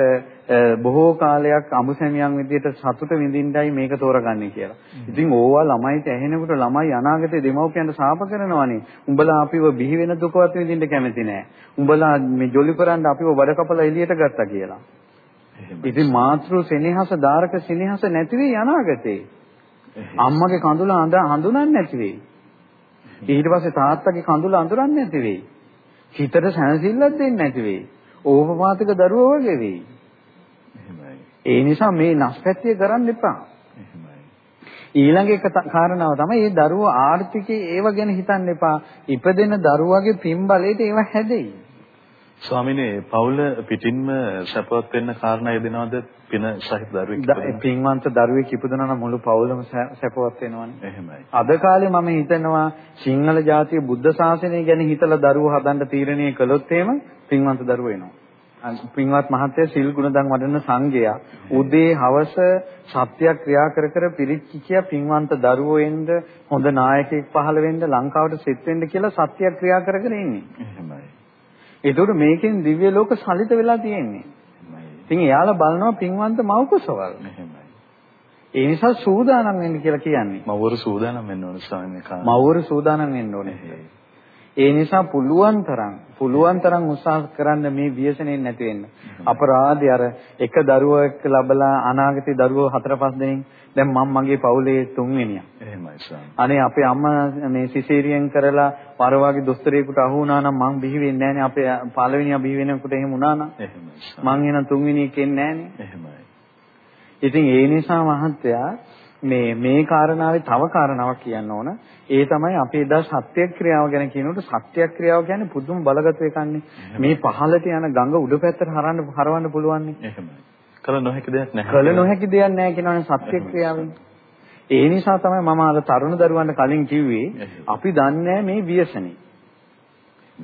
බොහෝ කාලයක් අමුසැමියන් විදියට සතුට විඳින්නයි මේක තෝරගන්නේ කියලා. ඉතින් ඕවා ළමයිට ඇහෙනකොට ළමයි අනාගතේ දෙමව්පියන්ට සාප කරනවානේ. උඹලා අපිව බිහි වෙන දුකවත් විඳින්න කැමති නෑ. උඹලා මේ ජොලි කරන්න අපිව බඩ කපලා එළියට ගත්තා කියලා. ඉතින් මාතෘ සෙනෙහස දාරක සෙනෙහස නැති වෙයි අනාගතේ. අම්මගේ කඳුල හඳුනන්නේ නැති වෙයි. ඊට පස්සේ තාත්තගේ කඳුල අඳුරන්නේ නැති වෙයි. හිතට සැනසෙල්ලක් දෙන්නේ නැති වෙයි. ඕපපාතික දරුවෝ වගේ වෙයි. ඒ නිසා මේ නස්පැත්තිය කරන්න එපා. ඊළඟ එක කාරණාව තමයි මේ දරුවෝ ආර්ථිකයේ ඒව ගැන හිතන්න එපා. ඉපදෙන දරුවගේ පින්බලයට ඒව හැදෙයි. ස්වාමිනේ පවුල පිටින්ම සැපවත් වෙන්න කාරණා යෙදෙනවද පින සහිත දරුවෙක් පින්වන්ත දරුවෙක් ඉපදුනා නම් මුළු පවුලම සැපවත් වෙනවනේ එහෙමයි අද කාලේ මම හිතනවා සිංහල ජාතිය බුද්ධ ශාසනය ගැන හිතලා දරුවෝ හදන්න තීරණය කළොත් එහෙම පින්වන්ත දරුවෝ එනවා පින්වත් මහත්තයා සිල් ගුණදන් වඩන සංඝයා උදේ හවස සත්‍ය ක්‍රියා කර කර පිරිච්ච කිය පින්වන්ත දරුවෝ එන්න හොඳ නායකයෙක් පහළ වෙන්න ලංකාවට සෙට් වෙන්න කියලා සත්‍ය ක්‍රියා කරගෙන ඉන්නේ එහෙමයි ඒතකොට මේකෙන් දිව්‍ය ලෝක සලිත වෙලා තියෙන්නේ. ඉතින් එයාලා බලනවා පින්වන්ත මව් කුසවල්. ඒ නිසා සූදානම් වෙන්න කියලා කියන්නේ. මව්වරු සූදානම් වෙන්න ඕන ස්වාමීන් වහන්සේ. මව්වරු සූදානම් වෙන්න ඕනේ. ඒ නිසා පුළුවන් තරම් පුළුවන් තරම් උත්සාහ කරන්න මේ ව්‍යසනයෙන් නැති වෙන්න. අපරාධය අර එක දරුවෙක් ලැබලා අනාගතේ දරුවෝ හතර පහ දෙනෙක් දැන් මම මගේ පවුලේ තුන්වෙනියා. එහෙමයි ස්වාමී. අනේ අපේ අම්මා මේ සිසේරියන් කරලා පරවාගේ දොස්තරයෙකුට අහු වුණා නම් මං බිහි වෙන්නේ නැහනේ අපේ පළවෙනියා බිහි වෙනකොට එහෙම වුණා නම්. එහෙමයි. මං එන තුන්වෙනියෙක් එන්නේ නැහනේ. එහෙමයි. ඉතින් ඒ නිසා මහත්තයා මේ මේ කාරණාවේ තව කාරණාවක් කියන්න ඕන. ඒ තමයි අපි එදා සත්‍යක්‍රියාව ගැන කියනකොට සත්‍යක්‍රියාව කියන්නේ පුදුම බලගත එකක්නේ. මේ පහළට යන ගඟ උඩ පැත්තට හරවන්න හරවන්න පුළුවන් නේ. එහෙමයි. කළ නොහැකි දෙයක් නැහැ. කළ නොහැකි දෙයක් නැහැ කියනවනේ සත්‍යක්‍රියාවෙන්. ඒ නිසා තමයි මම අර තරුණ දරුවන්ට කලින් කිව්වේ අපි දන්නේ මේ ව්‍යසනේ.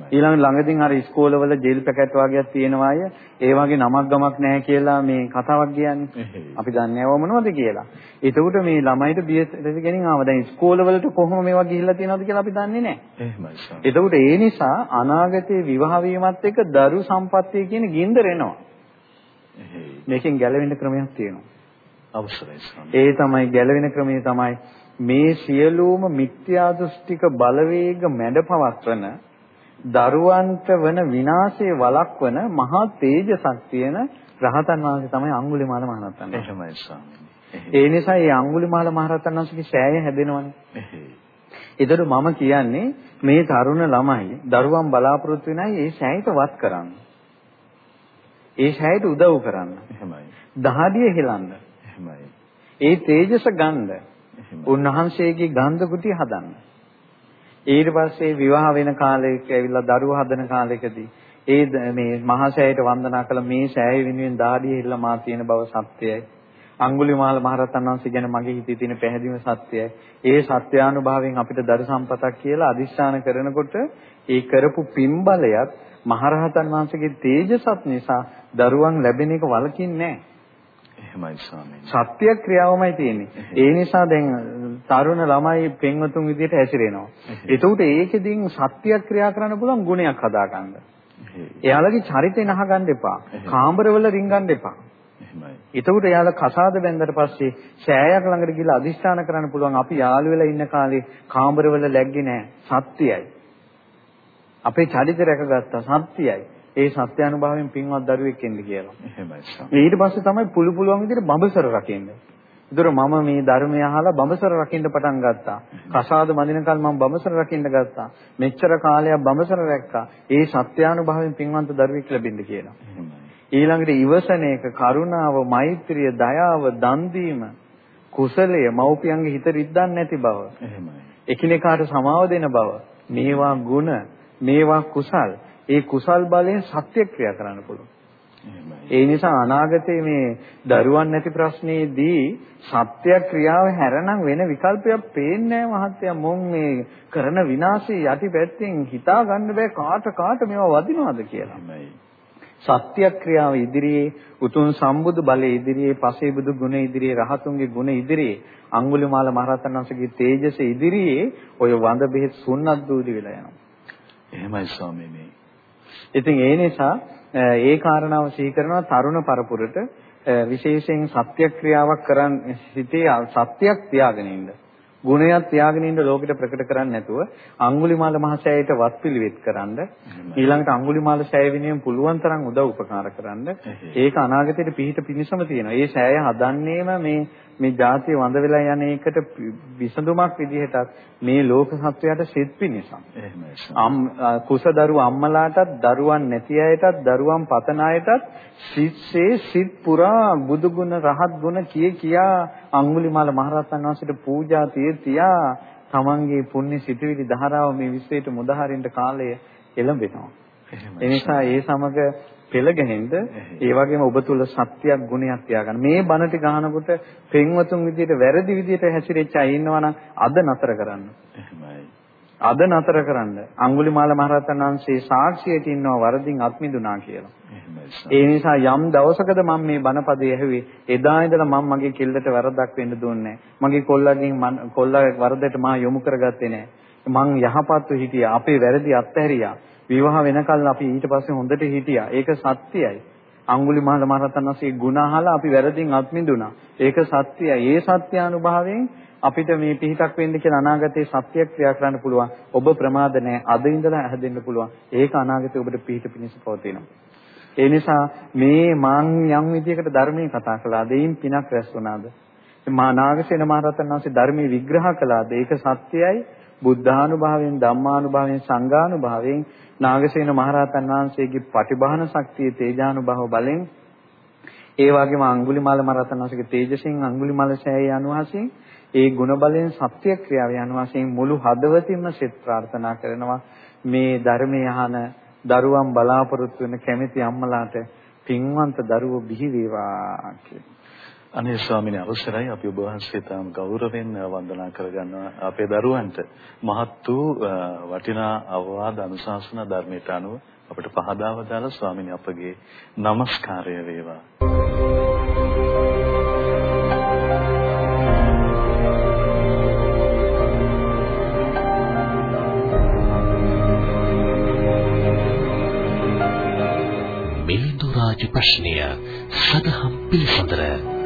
ඊළඟ ළඟදීන් අර ඉස්කෝලවල ජෙල් පැකට් වගේක් තියෙනවාය. ඒ වගේ නමක් ගමක් නැහැ කියලා මේ කතාවක් කියන්නේ. අපි දන්නේ නැව මොනවද කියලා. ඒකට මේ ළමයිට බියද ගෙනින් ආව. දැන් ඉස්කෝලවලට කොහොම මේවා ගිහිල්ලා තියෙනවද කියලා අපි දන්නේ නැහැ. ඒකට ඒ නිසා අනාගතේ විවාහ වීමත් එක්ක දරු සම්පත්තිය කියන ගින්දර එනවා. මේකෙන් ගැලවෙන්න ක්‍රමයක් තියෙනවා. අවශ්‍යයි. ඒ තමයි ගැලවෙන ක්‍රමය තමයි මේ සියලුම මිත්‍යා දෘෂ්ටික බලවේග මැඩපවත්වන දරුවන්ට වන විනාශයේ වළක්වන මහා තේජසක් තියෙන රහතන් වහන්සේ තමයි අඟුලිමාල මහරහතන් වහන්සේ. එහෙමයි ස්වාමීනි. ඒ නිසා මේ අඟුලිමාල මහරහතන් වහන්සේගේ ශෑය හැදෙනවනේ. ඒතර මම කියන්නේ මේ තරුණ ළමයි දරුවන් බලාපොරොත්තු වෙනයි ඒ ශෑයට වත් කරන්න. ඒ ශෑයට උදව් කරන්න. එහෙමයි. දහඩිය හෙලන්න. එහෙමයි. ඒ තේජස ගන්න. උන්වහන්සේගේ ගන්ධ කුටි හදන්න. ඊට පස්සේ විවාහ වෙන කාලයක ඇවිල්ලා දරුවෝ හදන කාලෙකදී ඒ මේ මහා සෑයට වන්දනා කළ මේ සෑය වෙනුවෙන් දාඩිය හිල්ලා මා තියෙන බව සත්‍යයි. අඟුලිමාල මහරහතන් වහන්සේ ගැන මගේ හිතේ තියෙන පැහැදිලිම සත්‍යයි. ඒ සත්‍යානුභවයෙන් අපිට දරු සම්පතක් කියලා අදිස්ථාන කරනකොට ඒ කරපු පින්බලයත් මහරහතන් වහන්සේගේ තේජසත් නිසා දරුවන් ලැබෙන එක වලකින්නේ නැහැ. එහෙමයි ස්වාමීනි. සත්‍ය ක්‍රියාවමයි තියෙන්නේ. ඒ නිසා දැන් තරුණ ළමයි පෙන්වතුන් විදිහට හැසිරෙනවා. එතකොට ඒකෙදින් සත්‍ය ක්‍රියා කරන්න පුළුවන් ගුණයක් හදාගන්න. එයාලගේ චරිතය නහගන්න එපා. කාමරවල රින්ගන්න එපා. එහෙමයි. එතකොට එයාලා කසාද බැන්දට පස්සේ ඡායක් ළඟට ගිහලා අදිෂ්ඨාන කරන්න පුළුවන් අපි යාළු වෙලා ඉන්න කාලේ කාමරවල läග්ගේ නැහැ. සත්‍යයි. අපේ චරිත රැකගත්තා සත්‍යයි. ඒ සත්‍ය අනුභවයෙන් පින්වත් දරුවෙක් එන්න කියලා. එහෙමයි. ඊට පස්සේ තමයි පුළු පුළුවන් විදිහට බඹසර රකින්න. ඒතර මම මේ ධර්මය අහලා බඹසර රකින්න පටන් ගත්තා. කසාද මදිනකල් මම බඹසර රකින්න ගත්තා. මෙච්චර කාලයක් බඹසර රැක්කා. ඒ සත්‍යානුභවයෙන් පින්වන්ත දරුවෙක් ලැබෙන්න කියලා. ඊළඟට ඉවසන එක, කරුණාව, මෛත්‍රිය, දයාව, දන් දීම, කුසලය, මව්පියන්ගේ හිත රිද්දන්නේ නැති බව. එහෙමයි. එකිනෙකාට සමාව දෙන බව. මේවා ಗುಣ, මේවා කුසල්. ඒ කුසල් බලයෙන් සත්‍යක්‍රියා කරන්න පුළුවන්. ඒ නිසා අනාගතයේ මේ දරුවන් නැති ප්‍රශ්නේදී සත්‍ය ක්‍රියාව හැරනම් වෙන විකල්පයක් පේන්නේ නැහැ මහත්තයා මොන් මේ කරන විනාශය යටි පැත්තෙන් හිතා ගන්න බෑ කාට කාට මේවා වදිනවද කියලා. සත්‍ය ක්‍රියාව ඉදිරියේ උතුම් සම්බුදු බලයේ ඉදිරියේ පසේ බුදු ගුණ ඉදිරියේ රහතුන්ගේ ගුණ ඉදිරියේ අඟුලිමාල මහරහතන් වහන්සේගේ තේජස ඉදිරියේ ඔය වඳ බෙහෙත් සුන්නත් දූදි වෙලා යනවා. එහෙමයි ස්වාමීනි. ඉතින් ඒ නිසා ඒ කාරණාව සිහි කරනවා තරුණ පරපුරට විශේෂයෙන් සත්‍යක්‍රියාවක් කරන් සිටේ සත්‍යයක් තියාගෙන ඉන්න. ගුණයක් තියාගෙන ඉන්න ලෝකෙට ප්‍රකට කරන්නේ නැතුව අඟුලිමාල මහසෑයට වත්පිළිවෙත් කරන්න ඊළඟට අඟුලිමාල සෑය වෙනුවෙන් පුළුවන් තරම් උදව් උපකාර කරන්න ඒක අනාගතයට පිහිට පිණිසම තියෙනවා. ඒ සෑය හදන්නේම මේ මේ ජාතිය වඳ වෙලා යන එකට විසඳුමක් විදිහටත් මේ ලෝක සත්වයාට සිත් පිණිසක්. එහෙමයි. කුසදරු අම්මලාටත් දරුවන් නැති අයටත් දරුවන් පතන අයටත් සිත්සේ සිත් පුරා බුදු ගුණ රහත් ගුණ කිය කියා අඟුලිමාල මහරහතන් වහන්සේට පූජා තියා තමන්ගේ පුණ්‍ය සිතුවිලි ධාරාව මේ විශ්වයට මුදහරින්න කාලය එළඹෙනවා. එනිසා ඒ සමග පෙළ ගැහෙන්න ඒ වගේම ඔබ තුල සත්‍යයක් ගුණයක් තියාගන්න. මේ බණට ගහනකොට පෙන්වතුන් විදියට වැරදි විදියට හැසිරෙච්ච අය ඉන්නවනම් අද නතර කරන්න. අද නතර කරන්න. අඟුලිමාල මහරහතන් වහන්සේ සාක්ෂියට ඉන්නවා වරදින් අත්මිදුනා කියලා. ඒ නිසා යම් දවසකද මම මේ බණපදේ ඇහුවේ එදා ඉඳලා මම මගේ කෙල්ලට වරදක් වෙන්න දුන්නේ මගේ කොල්ලගෙන් කොල්ලා වරදට මා යොමු කරගත්තේ නැහැ. මං යහපත්ව හිටියා. අපේ වැරදි අත්හැරියා. විවාහ වෙනකල් අපි ඊට පස්සේ හොඳට හිටියා. ඒක සත්‍යයි. අඟුලිමාල මහරහතන් වහන්සේ ගුණ අහලා අපි වැරදින් අත්මිදුණා. ඒක සත්‍යයි. ඒ සත්‍යානුභවයෙන් අපිට මේ පිහිටක් වෙන්න කියලා අනාගතේ සත්‍ය ක්‍රියා කරන්න පුළුවන්. ඔබ ප්‍රමාද නැහැ. අද ඉඳලා හැදෙන්න පුළුවන්. ඒක අනාගතේ ඔබට පිහිට පිණිස පවතිනවා. ඒ නිසා මේ මාන් යම් විදියකට ධර්මයේ කතා කළාද? එයින් පිනක් රැස් වුණාද? මා නාගසේන මහරහතන් වහන්සේ ධර්මයේ විග්‍රහ කළාද? ඒක සත්‍යයි. බුද්ධානුභාවයෙන් ධම්මානුභාවයෙන් සංඝානුභාවයෙන් නාගසේන මහරහතන් වහන්සේගේ පටිභාන ශක්තිය තේජානුභව බලෙන් ඒ වගේම අඟුලිමාල මහරහතන් වහන්සේගේ තේජසින් අඟුලිමාල සෑය අනුහසින් ඒ ගුණ බලෙන් සත්‍ය ක්‍රියාවේ අනුහසින් මුළු හදවතින්ම සිත ප්‍රාර්ථනා කරනවා. මේ ධර්මයේ අහන දරුවන් බලාපොරොත්තු වෙන කැමැති අම්මලාට පින්වන්ත දරුවෝ බිහි වේවා කියලා. අනේ ස්වාමීනි අවසරයි. අපි ඔබ වහන්සේ තාම ගෞරවයෙන් වන්දනා කරගන්නවා අපේ දරුවන්ට මහත් වූ වටිනා අවවාද අනුශාසන ධර්මයට අනුව අපට පහදාව දාලා ස්වාමීනි අපගේ নমස්කාරය වේවා. මිලිඳු රාජ ප්‍රශ්නය සදහම් පිළිසඳර